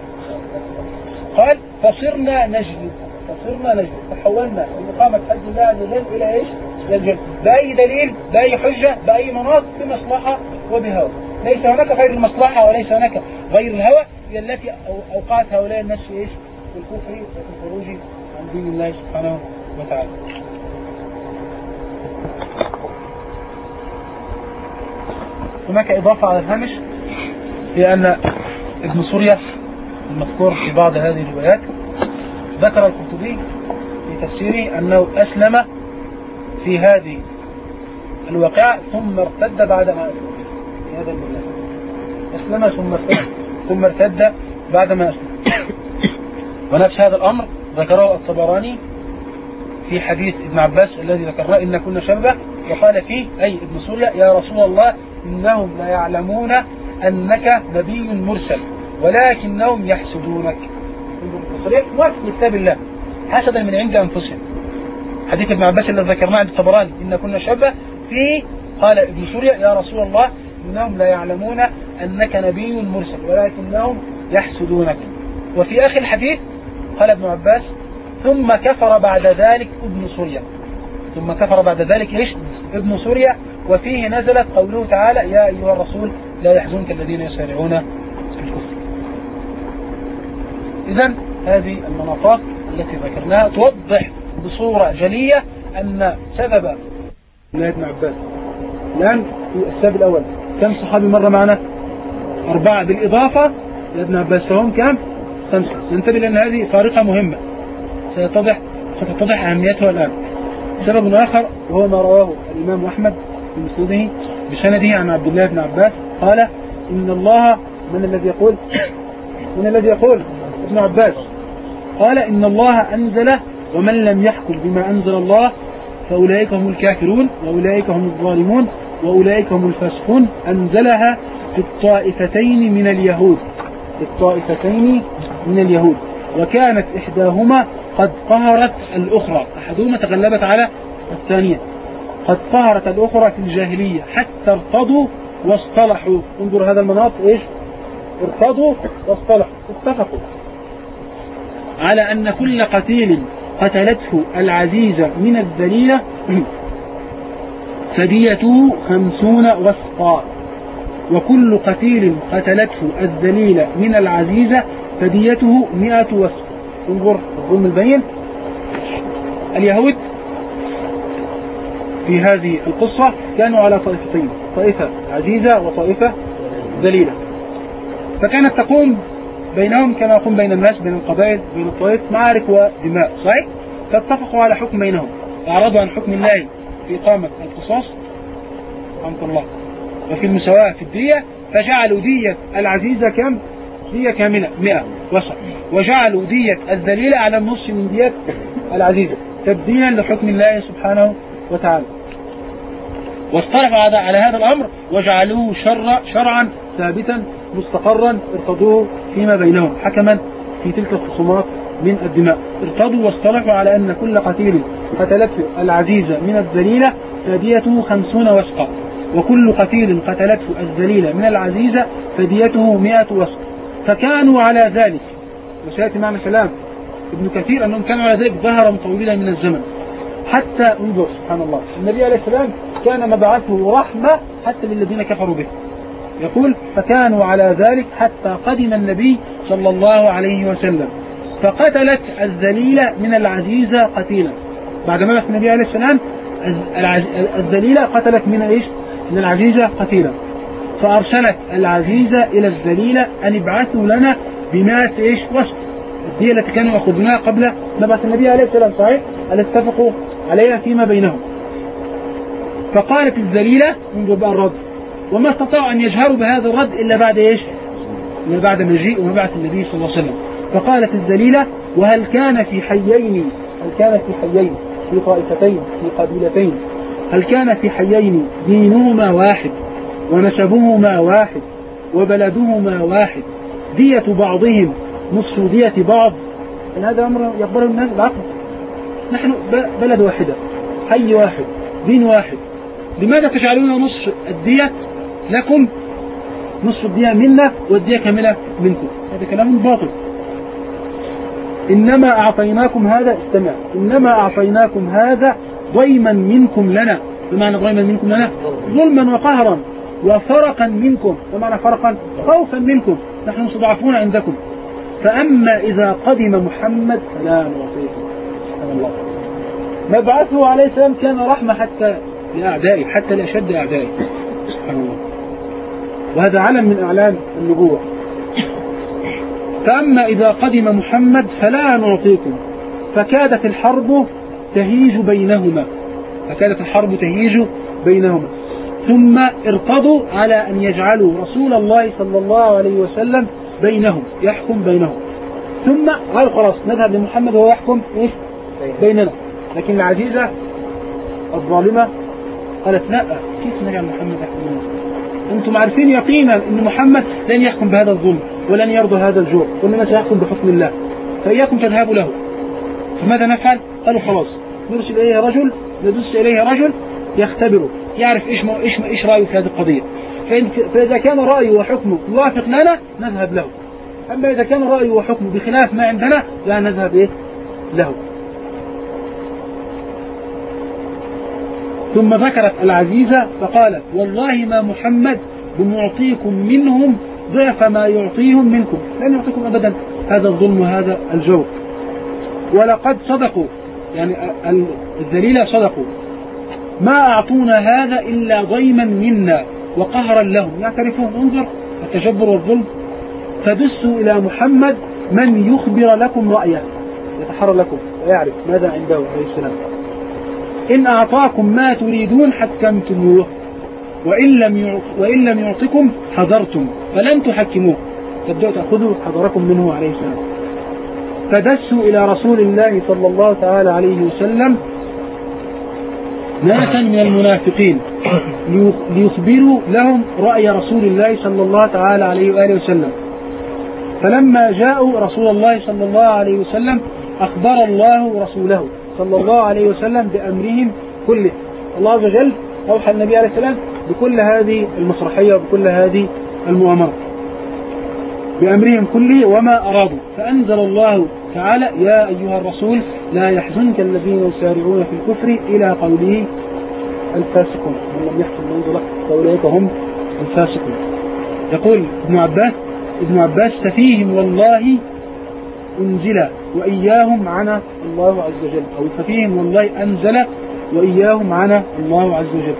قال فصرنا نجلد فصرنا نجلد تحولنا من إقامة حد الله عز وجل إلى إيش؟ للجلد بأي دليل بأي حجة بأي مناط بمصلحة وبهوى. ليس هناك غير المصلحة وليس هناك غير الهوى. هي التي أوقات هؤلاء الناس إيش؟ في الكفر وفي الخروج. عن دين الله سبحانه وتعالى. هناك إضافة على الهامش هي أن ابن سوريا المذكور في بعض هذه الروايات ذكر القرطبي في تفسيره أنه أسلم في هذه الواقعة ثم ارتد بعد ما أسلم هذا بالله أسلم ثم ارتد ثم ارتد بعد ما أسلم. ونفس هذا الأمر ذكره الطبراني في حديث ابن عباس الذي ذكرناه إن كنا شبه وقال فيه أي ابن سوريا يا رسول الله إنهم لا يعلمون أنك نبي مرسل ولكنهم يحسدونك. موافق لكتاب الله. حسدا من عند أنفسهم. حديث ابن عباس الذي ذكرناه عند الطبراني إن كنا شبه فيه قال ابن سوريا يا رسول الله إنهم لا يعلمون أنك نبي مرسل ولكنهم يحسدونك. وفي آخر الحديث قال ابن عباس ثم كفر بعد ذلك ابن سوريا. ثم كفر بعد ذلك إيش؟ ابن سوريا. وفيه نزلت قوله تعالى يا أيها الرسول لا يحزنك الذين يسارعون في الكفر. إذا هذه المناطات التي ذكرناها توضح بصورة جلية أن سبب الله ابن عباس. الآن في السبب الأول كم صحابي مر معنا؟ أربعة بالإضافة. لابن عباس فهم كم؟ ننتبه لأن هذه فارقة مهمة. سيتضح ستتضح أهميتها الآن. سبب آخر وهو ما رواه الإمام أحمد في مسنده بسنده عن عبد الله بن عباس. قال إن الله من الذي يقول؟ من الذي يقول؟ ابن عباس. قال إن الله أنزل ومن لم يحكم بما أنزل الله فأولئك هم الكافرون وأولئك هم الظالمون وأولئك هم الفاسقون. أنزلها في الطائفتين من اليهود. الطائفتين من اليهود. وكانت إحداهما قد قهرت الأخرى. أحدهما تغلبت على الثانية. قد قهرت الأخرى في الجاهلية. حتى ارتضوا واصطلحوا. انظر هذا المناط إيش؟ ارتضوا واصطلحوا. اتفقوا على أن كل قتيل قتلته العزيزة من الذليلة فديته خمسون وسقا وكل قتيل قتلته الذليلة من العزيزة فديته مئة وسق انظر الظلم البين اليهود في هذه القصة كانوا على طائفتين طائفة عزيزة وطائفة ذليلة. فكانت تقوم بينهم كما يقوم بين الناس بين القبائل بين الطوائف معارك ودماء صحيح؟ فاتفقوا على حكم بينهم. أعرضوا عن حكم الله في إقامة القصاص رحمة الله. وفي المساواة في الدية فجعلوا دية العزيزة كم؟ دية كاملة. 100 وسط وجعلوا دية الذليلة على النص من دية العزيزة تبديلا لحكم الله سبحانه وتعالى. واصطلحوا على هذا الأمر. وجعلوه شر شرعا ثابتا مستقرا. ارتضوه فيما بينهم. حكما في تلك الخصومات من الدماء. ارتضوا واصطلحوا على أن كل قتيل قتلته العزيزة من الذليلة فديته خمسون وسقا. وكل قتيل قتلته الذليلة من العزيزة فديته مئة وسق فكانوا على ذلك. وسيأتي معنا كلام ابن كثير أنهم كانوا على ذلك ظهرا طويلا من الزمن. حتى انظر سبحان الله. النبي عليه السلام كان مبعثه رحمة حتى للذين كفروا به. يقول فكانوا على ذلك حتى قدم النبي صلى الله عليه وسلم. فقتلت الذليلة من العزيزة قتيلا. بعد ما النبي عليه السلام الذليلة قتلت من إيش؟ من العزيزة قتيلا. فأرسلت العزيزة إلى الذليلة أن ابعثوا لنا بمائة إيش؟ وسط الدية التي كانوا يأخذونها قبل مبعث النبي عليه السلام صحيح؟ أن اتفقوا عليها فيما بينهم؟ فقالت الذليلة منذ بقى الرد وما استطاعوا أن يجهروا بهذا الرد إلا بعد إيش؟ إلا بعد مجيء ومبعث النبي صلى الله عليه وسلم. فقالت الذليلة وهل كان في حيين؟ هل كان في حيين؟ في طائفتين؟ في قبيلتين؟ هل كان في حيين؟ دينهما واحد. ونسبهما واحد وبلدهما واحد. دية بعضهم نصف دية بعض. هذا أمر يقبله الناس العقل. نحن بلد واحدة حي واحد دين واحد. لماذا تجعلون نصف الدية لكم؟ نصف الدية منا والدية كاملة منكم. هذا كلام باطل. إنما أعطيناكم هذا استمع. إنما أعطيناكم هذا ضيما منكم لنا. بمعنى ضيما منكم لنا؟ ظلما وقهرا. وفرقا منكم. بمعنى فرقا؟ خوفا منكم. نحن مستضعفون عندكم. فأما إذا قدم محمد فلا نعطيكم سبحان الله. مبعثه عليه السلام كان رحمة حتى لأعدائه حتى لأشد أعدائه. سبحان الله. وهذا علم من أعلام النبوة. فأما إذا قدم محمد فلا نعطيكم. فكادت الحرب تهيج بينهما. فكانت الحرب تهيج بينهما. ثم ارتضوا على أن يجعلوا رسول الله صلى الله عليه وسلم بينهم يحكم بينهم. ثم قال خلاص نذهب لمحمد وهو يحكم إيش؟ بيننا. لكن العزيزة الظالمة قالت لا كيف نجعل محمد يحكم بيننا؟ أنتم عارفين يقينا أن محمد لن يحكم بهذا الظلم ولن يرضى هذا الجوع وإنما سيحكم بحكم الله. فإياكم تذهبوا له. فماذا نفعل؟ قالوا خلاص نرسل إليه رجل ندس إليه رجل يختبره يعرف إيش إيش إيش رأيه في هذه القضية. فإذا كان رأيه وحكمه يوافق لنا نذهب له. أما إذا كان رأيه وحكمه بخلاف ما عندنا لا نذهب إيه؟ له. ثم ذكرت العزيزة فقالت والله ما محمد بمعطيكم منهم ضعف ما يعطيهم منكم. لن يعطيكم أبدا. هذا الظلم وهذا الجور. ولقد صدقوا. يعني الذليلة صدقوا. ما أعطونا هذا إلا ضيما منا وقهرا لهم. يعترفون انظر التجبر والظلم. فدسوا إلى محمد من يخبر لكم رأيه. يتحرى لكم ويعرف ماذا عنده عليه السلام. إن أعطاكم ما تريدون حكمتموه وإن لم وإن لم يعطكم حذرتم. فلن تحكموه. تبدأوا تأخذوا حذركم منه عليه السلام. فدسوا إلى رسول الله صلى الله تعالى عليه وسلم ناسا من المنافقين. ليخبروا لهم رأي رسول الله صلى الله تعالى عليه وآله وسلم. فلما جاءوا رسول الله صلى الله عليه وسلم أخبر الله رسوله صلى الله عليه وسلم بأمرهم كله. الله عز وجل أوحى النبي عليه السلام بكل هذه المسرحية وبكل هذه المؤامرة. بأمرهم كله وما أرادوا. فأنزل الله تعالى يا أيها الرسول لا يحزنك الذين يسارعون في الكفر إلى قوله الفاسقون. من لم يحكم منزله فأولئك هم الفاسقون. يقول ابن عباس ابن عباس ففيهم والله أنزل وإياهم عنا الله عز وجل. أو ففيهم والله أنزل وإياهم عنا الله عز وجل.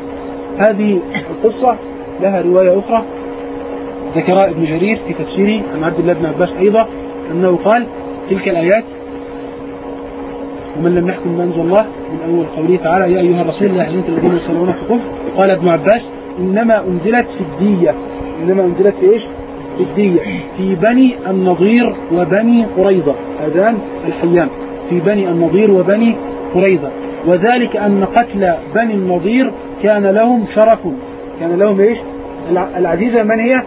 هذه القصة لها رواية أخرى ذكرها ابن جرير في تفسيره عن عبد الله بن عباس أيضا أنه قال تلك الآيات. ومن لم يحكم ما أنزل الله من أول قوله تعالى يا أيها الرسول لا يحزنك الذين يصلون في الكفر. قال ابن عباس إنما أنزلت في الدية. إنما أنزلت في إيش؟ في الدية. في بني النضير وبني قريظة. أذان الحيان. في بني النضير وبني قريظة. وذلك أن قتل بني النضير كان لهم شرف. كان لهم إيش؟ العزيزة من هي؟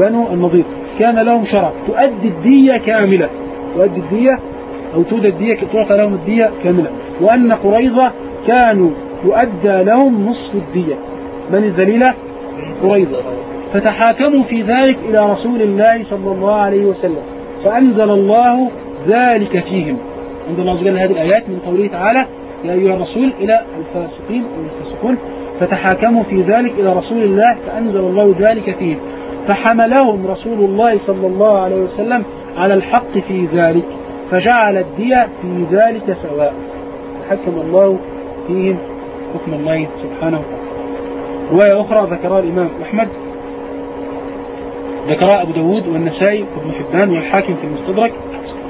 بنو النضير كان لهم شرف. تؤدي الدية كاملة. تؤدي الدية أو تؤدي الدية تعطى لهم الدية كاملة. وأن قريظة كانوا يؤدى لهم نصف الدية. من الذليلة؟ قريظة. فتحاكموا في ذلك إلى رسول الله صلى الله عليه وسلم. فأنزل الله ذلك فيهم. عند الله عز وجل هذه الآيات من قوله تعالى يا أيها الرسول إلى الفاسقين أو الفاسقون. فتحاكموا في ذلك إلى رسول الله فأنزل الله ذلك فيهم. فحملهم رسول الله صلى الله عليه وسلم على الحق في ذلك فجعل الدية في ذلك سواء. حكم الله فيهم حكم الله سبحانه وتعالى. رواية أخرى ذكرها الإمام أحمد. ذكرها أبو داود والنسائي وابن حبان والحاكم في المستدرك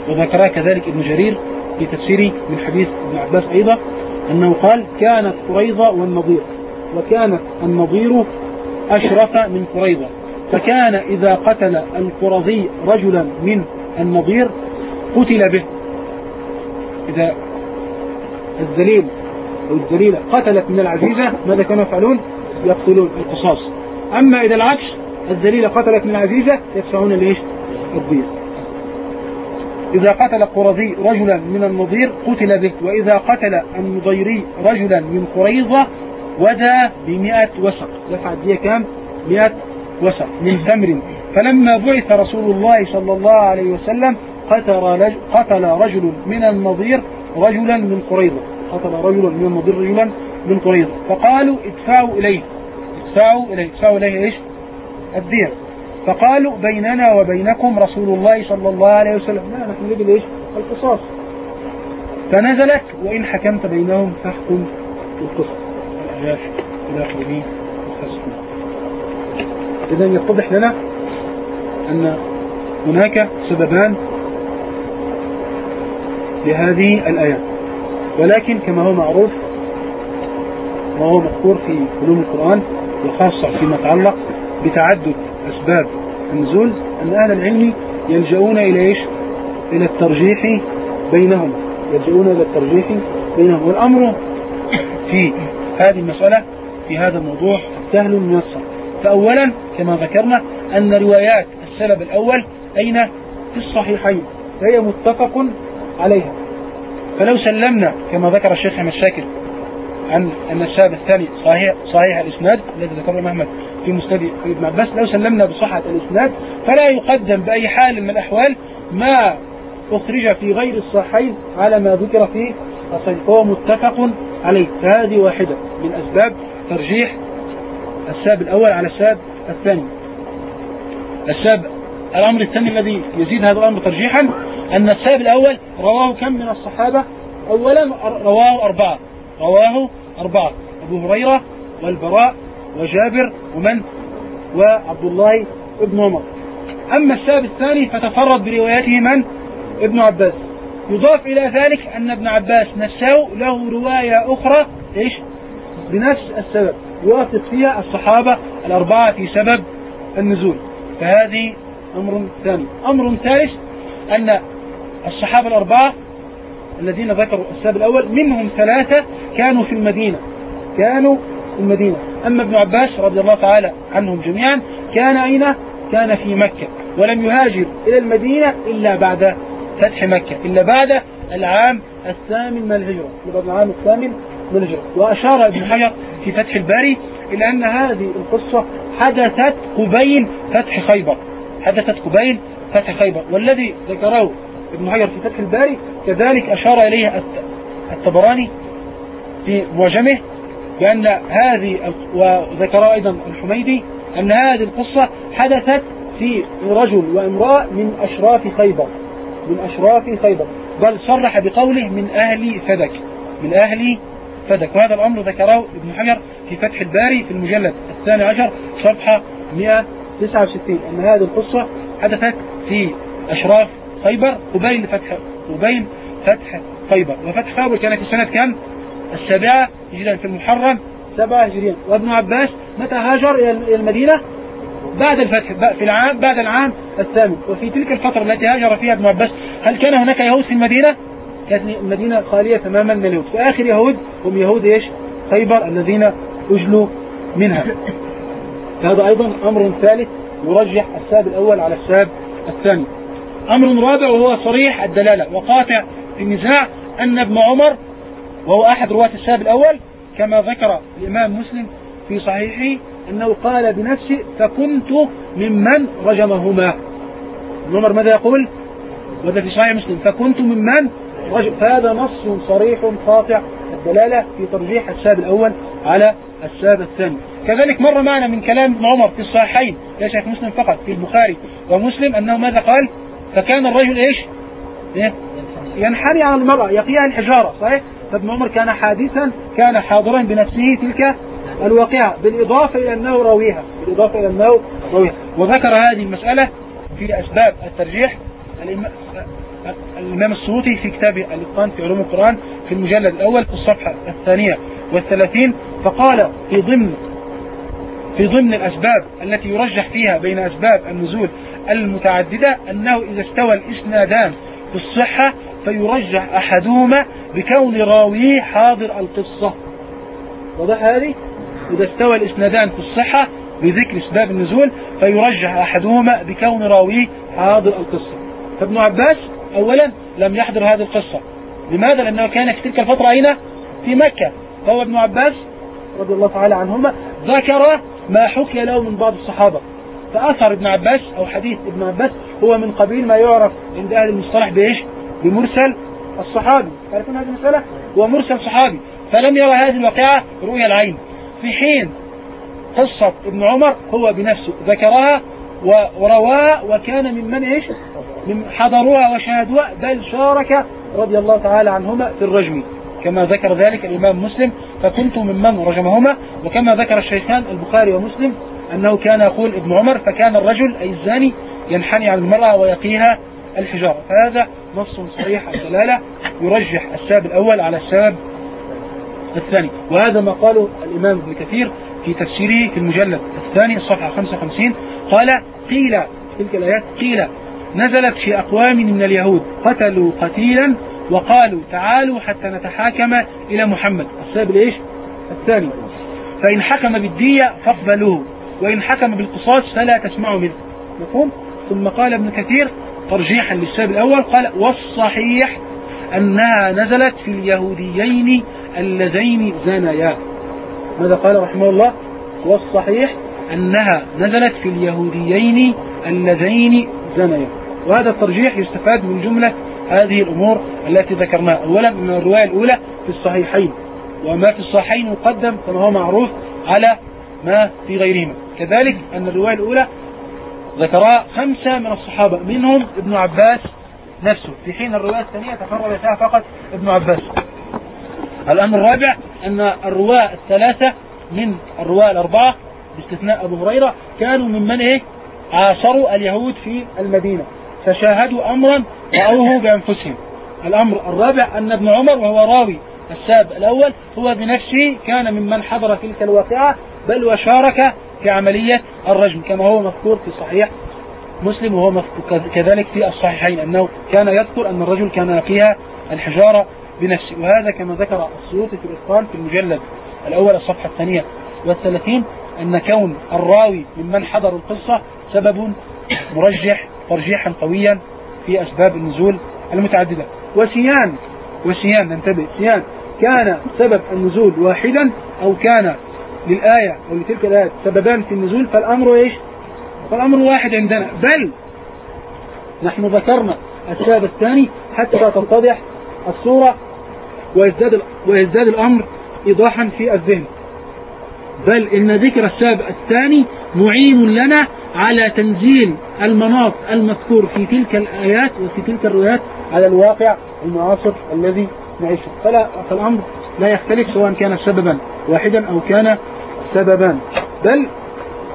وذكرها كذلك ابن جرير في تفسيره من حديث ابن عباس أيضا أنه قال كانت قريضة والنظير وكانت النظير أشرف من قريضة فكان إذا قتل القرظي رجلا من النظير قتل به. إذا الذليل أو الذليلة قتلت من العزيزة ماذا كانوا يفعلون؟ يقتلون القصاص. أما إذا العكس الذليلة قتلت من العزيزة يدفعون ليش الدية إذا قتل قرظي رجلا من النظير قتل به. وإذا قتل النضيري رجلا من قريظة ودى بمئة وسق. دفع الدية كام؟ مئة وسق. من تمر. فلما بعث رسول الله صلى الله عليه وسلم قتل قتل رجل من النظير رجلا من قريظة. قتل رجلا من النظير رجلا من قريظة. فقالوا ادفعوا إليه. ادفعوا إليه. ادفعوا إليه إيش؟ الدية. فقالوا بيننا وبينكم رسول الله صلى الله عليه وسلم. لا نحن نريد إيش القصاص. فنزلت وإن حكمت بينهم فاحكم القصاص الأعياش إلى قوله إذا يتضح لنا أن هناك سببان لهذه الآيات ولكن كما هو معروف وهو مذكور في علوم القرآن وخاصة فيما يتعلق بتعدد أسباب النزول أن أهل العلم يلجؤون إلى إيش؟ إلى الترجيح بينهم. يلجؤون إلى الترجيح بينهم. والأمر في هذه المسألة في هذا الموضوع سهل ميسر فأولا كما ذكرنا أن روايات السلب الأول أين؟ في الصحيحين فهي متفق عليها. فلو سلمنا كما ذكر الشيخ أحمد شاكر عن أن السبب الثاني صحيح صحيح الإسناد الذي ذكره الإمام في مسند ابن عباس لو سلمنا بصحة الإسناد فلا يقدم بأي حال من الأحوال ما أخرج في غير الصحيحين على ما ذكر في الصحيح. فهو متفق عليه. فهذه واحدة من أسباب ترجيح السبب الأول على السبب الثاني. السبب الأمر الثاني الذي يزيد هذا الأمر ترجيحا أن السبب الأول رواه كم من الصحابة؟ أولا رواه أربعة رواه أربعة أبو هريرة والبراء وجابر ومن؟ وعبد الله ابن عمر. أما السبب الثاني فتفرد بروايته من؟ ابن عباس. يضاف إلى ذلك أن ابن عباس نفسه له رواية أخرى إيش؟ بنفس السبب يوافق فيها الصحابة الأربعة في سبب النزول. فهذه أمر ثاني. أمر ثالث أن الصحابة الأربعة الذين ذكروا السبب الأول منهم ثلاثة كانوا في المدينة. كانوا في المدينة. أما ابن عباس رضي الله تعالى عنهم جميعا كان أين؟ كان في مكة. ولم يهاجر إلى المدينة إلا بعد فتح مكة إلا بعد العام الثامن من الهجرة. بعد العام الثامن من الهجرة. وأشار ابن حجر في فتح الباري إلى أن هذه القصة حدثت قبيل فتح خيبر. حدثت قبيل فتح خيبر. والذي ذكره ابن حجر في فتح الباري كذلك أشار إليه الطبراني في معجمه بأن هذه وذكر أيضا الحميدي أن هذه القصة حدثت في رجل وامرأة من أشراف خيبر. من أشراف خيبر. بل صرح بقوله من أهل فدك. من أهل فدك وهذا الأمر ذكره ابن حجر في فتح الباري في المجلد الثاني عشر صفحة 169 أن هذه القصة حدثت في أشراف خيبر قبيل فتح قبيل فتح خيبر. وفتح خيبر كانت في سنة كم؟ السابعة هجريا في المحرم. سبعة هجريا. وابن عباس متى هاجر إلى المدينة؟ بعد الفتح في العام بعد العام الثامن. وفي تلك الفترة التي هاجر فيها ابن عباس هل كان هناك يهود في المدينة؟ كانت المدينة خالية تماما من اليهود. فآخر يهود هم يهود إيش؟ خيبر الذين أجلوا منها. هذا أيضا أمر ثالث يرجح السبب الأول على السبب الثاني. أمر رابع وهو صريح الدلالة وقاطع النزاع أن ابن عمر وهو أحد رواة السبب الأول كما ذكر الإمام مسلم في صحيحه أنه قال بنفسه فكنت ممن رجمهما. ابن عمر ماذا يقول؟ وهذا في صحيح مسلم؟ فكنت ممن رجم فهذا نص صريح قاطع الدلالة في ترجيح السبب الأول على السبب الثاني. كذلك مر معنا من كلام ابن عمر في الصحيحين ليس في مسلم فقط في البخاري ومسلم أنه ماذا قال؟ فكان الرجل إيش؟ إيه؟ ينحني على المرأة يقيها الحجارة صحيح؟ فابن عمر كان حادثا كان حاضرا بنفسه تلك الواقعة بالإضافة إلى أنه راويها بالإضافة إلى أنه راويها وذكر هذه المسألة في أسباب الترجيح. الإمام السيوطي في كتابه الإتقان في علوم القرآن في المجلد الأول في الصفحة الثانية والثلاثين فقال في ضمن في ضمن الأسباب التي يرجح فيها بين أسباب النزول المتعددة أنه إذا استوى الإسنادان في الصحة فيرجح أحدهما بكون راويه حاضر القصة. وضح هذه؟ إذا استوى الإسنادان في الصحة بذكر أسباب النزول فيرجح أحدهما بكون راويه حاضر القصة. فابن عباس أولا لم يحضر هذه القصة لماذا؟ لأنه كان في تلك الفترة أين؟ في مكة فهو ابن عباس رضي الله تعالى عنهما ذكر ما حكي له من بعض الصحابة فأثر ابن عباس أو حديث ابن عباس هو من قبيل ما يعرف عند أهل المصطلح بإيش؟ بمرسل الصحابي تعرفون هذه المسألة؟ هو مرسل صحابي فلم يرى هذه الواقعة رؤيا العين في حين قصة ابن عمر هو بنفسه ذكرها ورواها وكان ممن إيش حضروها وشاهدوها بل شارك رضي الله تعالى عنهما في الرجم. كما ذكر ذلك الإمام مسلم فكنت ممن رجمهما. وكما ذكر الشيخان البخاري ومسلم أنه كان يقول ابن عمر فكان الرجل أي الزاني ينحني على المرأة ويقيها الحجارة. فهذا نص صريح الدلالة يرجح السبب الأول على السبب الثاني. وهذا ما قاله الإمام ابن كثير في تفسيره في المجلد الثاني الصفحة 55 قال قيل تلك الآيات قيل نزلت في أقوام من اليهود قتلوا قتيلا وقالوا تعالوا حتى نتحاكم إلى محمد. السبب ليش الثاني فإن حكم بالدية فاقبلوه وإن حكم بالقصاص فلا تسمعوا منه. مفهوم؟ ثم قال ابن كثير ترجيحا للسبب الأول قال والصحيح أنها نزلت في اليهوديين اللذين زنيا. ماذا قال رحمه الله؟ والصحيح أنها نزلت في اليهوديين اللذين زنيا. وهذا الترجيح يستفاد من جملة هذه الأمور التي ذكرناها. أولا من الرواية الأولى في الصحيحين وما في الصحيحين يقدم كما هو معروف على ما في غيرهما. كذلك أن الرواية الأولى ذكرها خمسة من الصحابة منهم ابن عباس نفسه. في حين الرواية الثانية تفرد فيها فقط ابن عباس. الأمر الرابع أن الرواة الثلاثة من الرواة الأربعة باستثناء أبو هريرة كانوا ممن إيه عاشروا اليهود في المدينة. فشاهدوا أمرا رأوه بأنفسهم. الأمر الرابع أن ابن عمر وهو راوي الساب الأول هو بنفسه كان ممن حضر تلك الواقعة بل وشارك في عملية الرجم كما هو مذكور في صحيح مسلم وهو كذلك في الصحيحين أنه كان يذكر أن الرجل كان يقيها الحجارة بنفسه وهذا كما ذكر السيوطي في الإتقان في المجلد الأول الصفحة الثانية والثلاثين أن كون الراوي ممن حضروا القصة سبب مرجح ترجيحا قويا في أسباب النزول المتعددة. وسيان وسيان ننتبه سيان. كان سبب النزول واحدا أو كان للآية أو لتلك الآية سببان في النزول فالأمر إيش؟ فالأمر واحد عندنا. بل نحن ذكرنا السبب الثاني حتى تتضح الصورة ويزداد, ويزداد الأمر إيضاحا في الذهن. بل إن ذكر السبب الثاني معين لنا على تنزيل المناط المذكور في تلك الآيات وفي تلك الروايات على الواقع المعاصر الذي نعيشه. فلا فالأمر لا يختلف سواء كان سببا واحدا أو كان سببان بل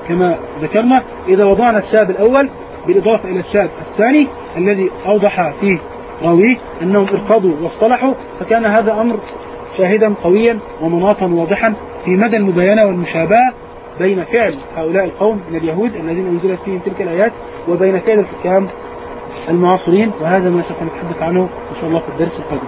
كما ذكرنا إذا وضعنا السبب الأول بالإضافة إلى السبب الثاني الذي أوضح فيه راويه أنهم ارتضوا واصطلحوا فكان هذا أمر شاهدا قويا ومناطا واضحا في مدى المباينة والمشابهة بين فعل هؤلاء القوم من اليهود الذين أنزلت فيهم تلك الآيات وبين فعل الحكام المعاصرين وهذا ما سوف نتحدث عنه إن شاء الله في الدرس القادم.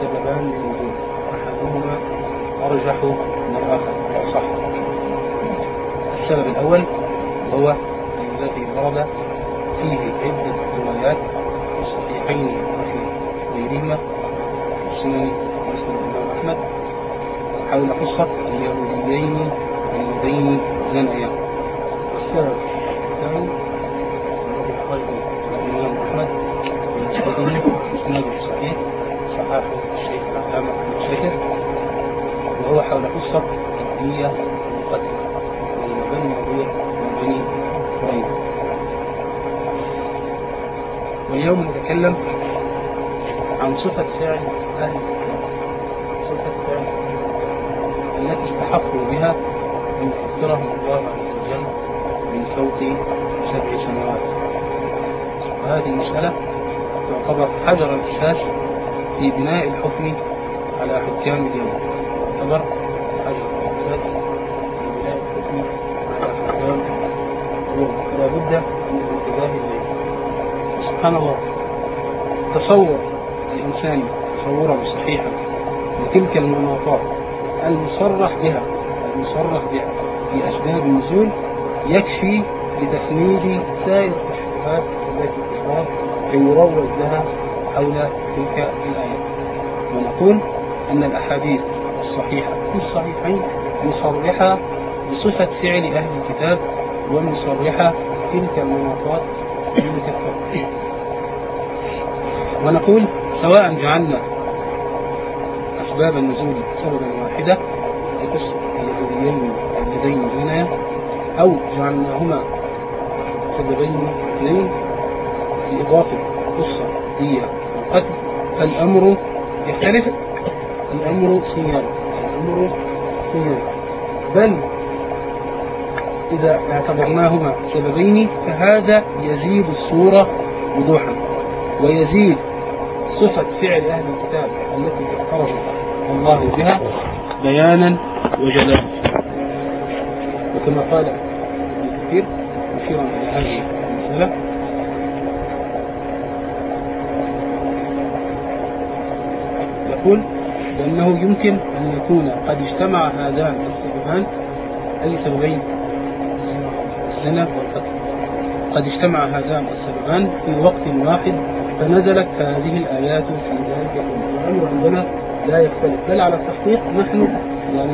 سببان للوجود أحدهما أرجح من الآخر وأصح السبب الأول وهو الذي ورد فيه عدة روايات في الصحيحين وفي غيرهما سنن مسلم الإمام أحمد حول قصة اليهوديين اللذين زنيا والسبب الثاني الذي أخرجه الإمام أحمد من مسنده إسناده صحيح صححه الشيخ العلامة أحمد شاكر وهو حول قصة قريظة. واليوم نتكلم عن صفة فعل أهل صفة فعل التي استحقوا بها أن يكفرهم الله عز وجل من فوق سبع سماوات. وهذه المسألة تعتبر حجر الأساس في بناء الحكم على حكام اليوم تعتبر حجر الأساس في بناء الحكم على حكام اليوم فلا بد من الانتباه إليه سبحان الله. تصور الإنسان تصورا صحيحا لتلك المناطات المصرح بها المصرح بها في أسباب النزول يكفي لتسنيد سائر الشبهات التي تثار كي يروج لها حول تلك الآيات ونقول أن الأحاديث الصحيحة في الصحيحين مصرحة بصفة فعل أهل الكتاب ومصرحة تلك المناطات المكفرة ونقول سواء جعلنا أسباب النزول سببا واحدة لقصة اليهوديين اللذين زنا أو جعلناهما سببين اثنين لإضافة قصة دية وقتل فالأمر يختلف الأمر سيارة الأمر سيارة بل إذا اعتبرناهما سببين فهذا يزيد الصورة وضوحا ويزيد صفة فعل أهل الكتاب التي ذكره الله بها بيانا وجلالا. وكما قال ابن كثير مشيرا إلى هذه المسألة. يقول بأنه يمكن أن يكون قد اجتمع هذان السببان أي سببين الزنا والقتل قد اجتمع هذان السببان في وقت واحد فنزلت هذه الآيات في ذلك الأمر عندنا لا يختلف. بل على التحقيق نحن يعني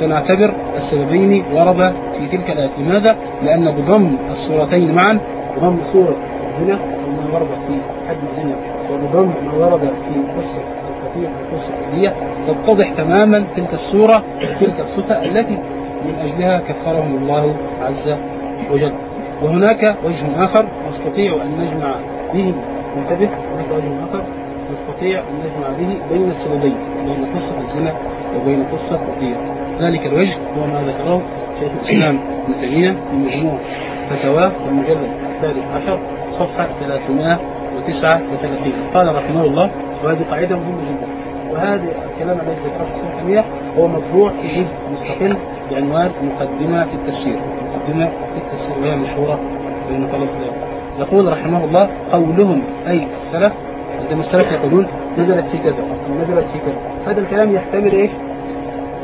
سنعتبر السببين ورد في تلك الآيات لماذا؟ لأن بضم الصورتين معا بضم صورة الزنا وما ورد في حد الزنا وبضم ما ورد في قصة الخطيئة وقصة الهدية تتضح تماما تلك الصورة تلك الصفة التي من أجلها كفرهم الله عز وجل. وهناك وجه آخر نستطيع أن نجمع به انتبه هناك وجه آخر نستطيع أن نجمع به بين السببين بين قصة الزنا وبين قصة الدية ذلك الوجه هو ما ذكره شيخ الإسلام ابن تيمية في مجموع فتواه المجلد الثالث عشر صفحة 339 قال رحمه الله وهذه قاعدة مهمة جدا وهذا الكلام الذي ذكره شيخ تيمية هو مطبوع في جزء مستقل بعنوان مقدمة في التفسير مقدمة في التفسير وهي مشهورة بين طلبة يقول رحمه الله قولهم أي السلف عندما السلف يقولون نزلت في كذا نزلت في كذا. هذا الكلام يحتمل إيش؟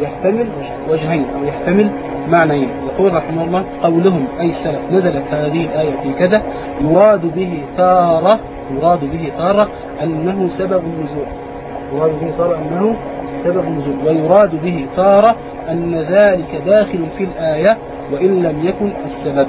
يحتمل وجهين أو يحتمل معنيين. يقول رحمه الله قولهم أي السلف نزلت هذه الآية في كذا يراد به تارة يراد به تارة أنه سبب النزول يراد به تارة أنه سبب النزول ويراد به تارة أن ذلك داخل في الآية وإن لم يكن السبب.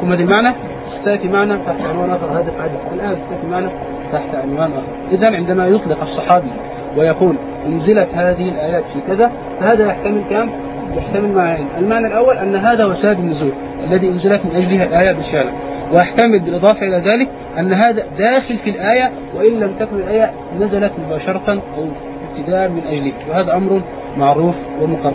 ثم هذا المعنى؟ ستأتي معنا تحت عنوان آخر هذه القاعدة. الآن ستأتي معنا تحت عنوان آخر. إذا عندما يطلق الصحابي ويقول أنزلت هذه الآيات في كذا فهذا يحتمل كم؟ يحتمل معنيين المعنى الأول أن هذا هو سبب النزول الذي أنزلت من أجلها الآية بالفعل. ويحتمل بالإضافة إلى ذلك أن هذا داخل في الآية وإن لم تكن الآية نزلت مباشرة أو ابتداء من أجله وهذا أمر معروف ومقرر.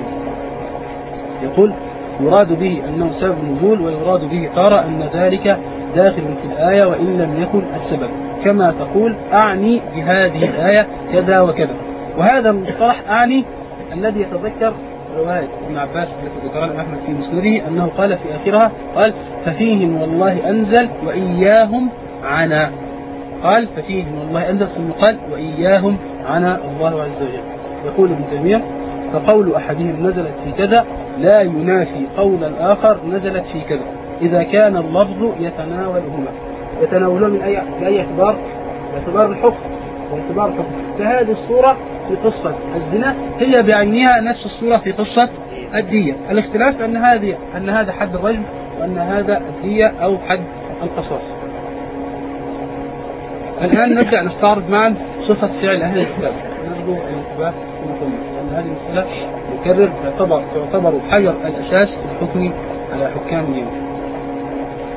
يقول يراد به أنه سبب النزول ويراد به ترى أن ذلك داخل في الآية وإن لم يكن السبب. كما تقول أعني بهذه الآية كذا وكذا. وهذا المصطلح أعني الذي يتذكر رواية ابن عباس التي ذكرها أحمد في مسنده أنه قال في آخرها قال ففيهم والله أنزل وإياهم عنا. قال ففيهم والله أنزل. ثم قال وإياهم عنا الله عز وجل. يقول ابن تيمية فقول أحدهم نزلت في كذا لا ينافي قولا آخر نزلت في كذا. إذا كان اللفظ يتناولهما. يتناولون من أي بأي اعتبار؟ باعتبار الحكم باعتبار الحكم. فهذه الصورة في قصة الزنا هي بعينها نفس الصورة في قصة الدية. الاختلاف أن هذه أن هذا حد الرجم وأن هذا الدية أو حد القصاص. الآن نبدأ نستعرض معا صفة فعل أهل الكتاب. نرجو الانتباه لأن هذه المسألة نكرر تعتبر تعتبر حجر الأساس في الحكم على حكام اليوم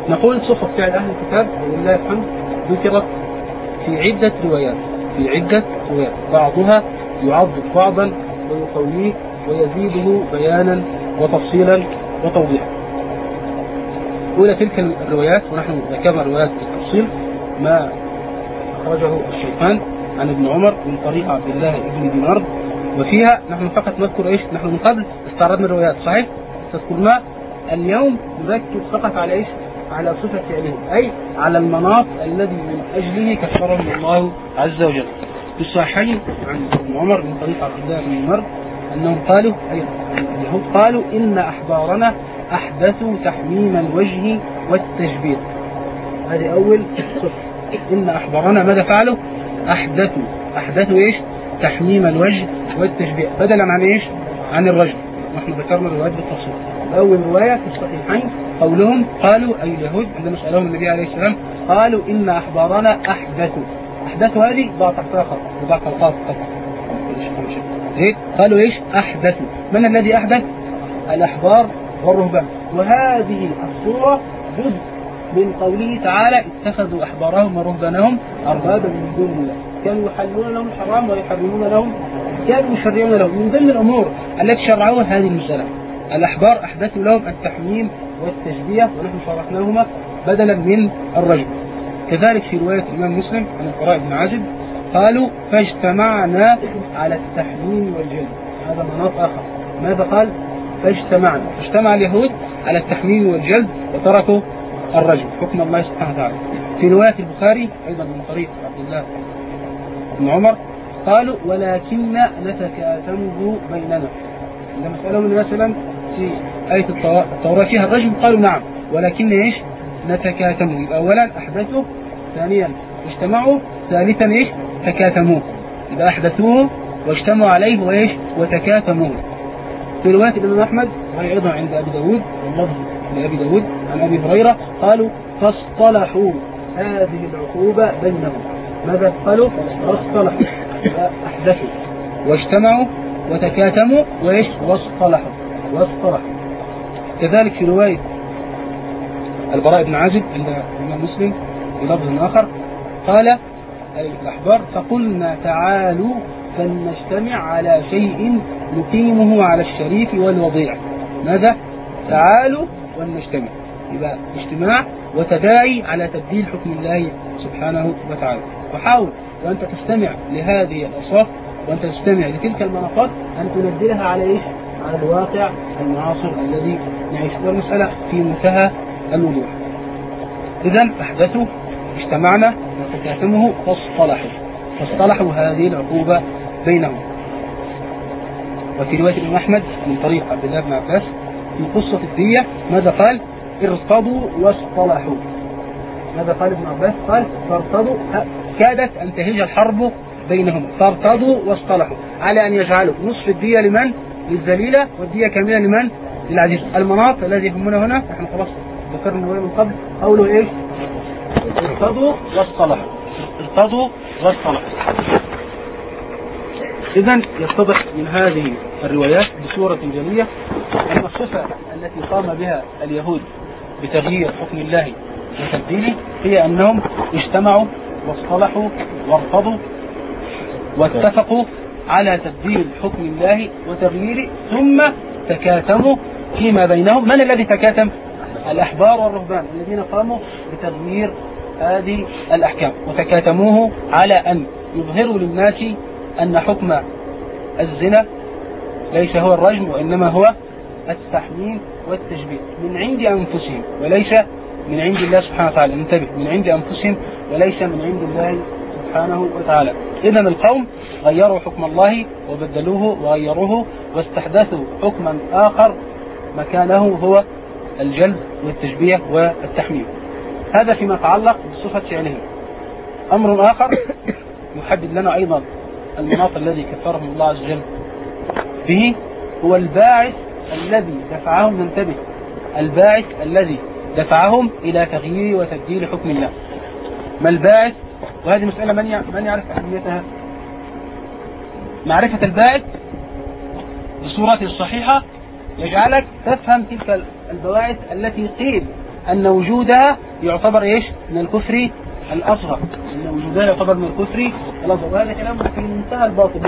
نقول صفة فعل أهل الكتاب ولله الحمد ذكرت في عدة روايات في عدة روايات. بعضها يعضد بعضا ويقويه ويزيده بيانا وتفصيلا وتوضيحا. أولى تلك الروايات ونحن ذكرنا روايات بالتفصيل ما أخرجه الشيخان عن ابن عمر من طريق عبد الله بن دينار. وفيها نحن فقط نذكر إيش؟ نحن من قبل استعرضنا الروايات صحيح؟ تذكرنا اليوم نركز فقط على إيش؟ على صفة فعله أي على المناط الذي من أجله كفرهم الله عز وجل. في الصحيحين عن عمر من طريق عبد الله بن عمر أنهم قالوا أي اليهود قالوا إن أحبارنا أحدثوا تحميم الوجه والتجبير. هذه أول صفة. إن أحبارنا ماذا فعلوا؟ أحدثوا. أحدثوا إيش؟ تحميم الوجه والتشبيه بدلا عن إيش؟ عن الرجل. نحن ذكرنا الروايات بالتفصيل. أول رواية في الصحيحين قولهم؟ قالوا أي اليهود عندما سألهم النبي عليه السلام قالوا إن أحبارنا أحدثوا أحدثوا هذه ضع تحتها خط وضع خلقات إيه؟ قالوا إيش؟ أحدثوا من الذي أحدث؟ الأحبار والرهبان. وهذه الصورة جزء من قوله تعالى اتخذوا أحبارهم ورهبانهم أربابا من دون الله. كانوا يحلون لهم الحرام ويحرمون لهم كانوا يشرعون لهم. من ضمن الأمور التي شرعوها هذه المسألة الأحبار أحدثوا لهم التحميم والتشبيه ونحن شرحناهما بدلا من الرجل. كذلك في رواية الإمام مسلم عن القراء بن عازب قالوا فاجتمعنا على التحميم والجلد. هذا مناط آخر. ماذا قال؟ فاجتمعنا. فاجتمع اليهود على التحميم والجلد وتركوا الرجل. حكم الله سبحانه وتعالى. في رواية البخاري أيضا من طريق عبد الله بن عمر قالوا ولكن نتكاتمه بيننا. عندما سألهم مثلا في آية التوراة فيها الرجل قالوا نعم. ولكن إيش؟ نتكاتمه أولا أحدثوا ثانيا اجتمعوا ثالثا إيش؟ تكاتموه إذا أحدثوه واجتمعوا عليه وإيش؟ وتكاتموه في رواية الإمام أحمد وهي أيضا عند أبي داود واللفظ لأبي داود عن أبي هريرة قالوا فاصطلحوا هذه العقوبة بينهم. ماذا قالوا؟ فاصطلحوا. أحدثوا واجتمعوا وتكاتموا وإيش؟ واصطلحوا. واصطلحوا كذلك في رواية البراء بن عازب عند الإمام مسلم بلفظ آخر قال الأحبار فقلنا تعالوا فلنجتمع على شيء نقيمه على الشريف والوضيع ماذا؟ تعالوا ولنجتمع يبقى اجتماع وتداعي على تبديل حكم الله سبحانه وتعالى وحاول وأنت تستمع لهذه الأصوات وأنت تستمع لتلك المناطات أن تنزلها على إيش؟ على الواقع المعاصر الذي نعيش والمسألة في منتهى الوضوح. إذا أحدثوا اجتمعنا وتكاتمه فاصطلحوا. فاصطلحوا هذه العقوبة بينهم. وفي رواية الإمام أحمد من طريق عبد الله بن عباس في قصة الدية ماذا قال؟ ارتضوا واصطلحوا. ماذا قال ابن عباس؟ قال فارتضوا كادت أن تهيج الحرب بينهم. فارتضوا واصطلحوا. على أن يجعلوا نصف الدية لمن؟ للذليلة والدية كاملة لمن؟ للعزيز المناط الذي يهمنا هنا نحن خلاص ذكرنا من قبل قوله إيش؟ ارتضوا واصطلحوا ارتضوا واصطلحوا إذا يتضح من هذه الروايات بصورة جلية أن الصفة التي قام بها اليهود بتغيير حكم الله وتبديله هي أنهم اجتمعوا واصطلحوا وارتضوا واتفقوا على تبديل حكم الله وتغييره ثم تكاتموا فيما بينهم. من الذي تكاتم؟ الأحبار والرهبان الذين قاموا بتغيير هذه الأحكام وتكاتموه على أن يظهروا للناس أن حكم الزنا ليس هو الرجم وإنما هو التحميم والتشبيه من عند أنفسهم وليس من عند الله سبحانه وتعالى. انتبه من عند أنفسهم وليس من عند الله سبحانه وتعالى. إذا القوم غيروا حكم الله وبدلوه وغيروه واستحدثوا حكما آخر مكانه هو الجلب والتشبيه والتحميل. هذا فيما يتعلق بصفة فعله. أمر آخر يحدد لنا أيضا المناط الذي كفرهم الله عز وجل به هو الباعث الذي دفعهم ننتبه. الباعث الذي دفعهم إلى تغيير وتبديل حكم الله. ما الباعث؟ وهذه مسألة من من يعرف أهميتها؟ معرفة الباعث بصورته الصحيحة يجعلك تفهم تلك البواعث التي قيل أن وجودها يعتبر إيش؟ من الكفر الأصغر. أن وجودها يعتبر من الكفر الأصغر. وهذا كلام في منتهى الباطل.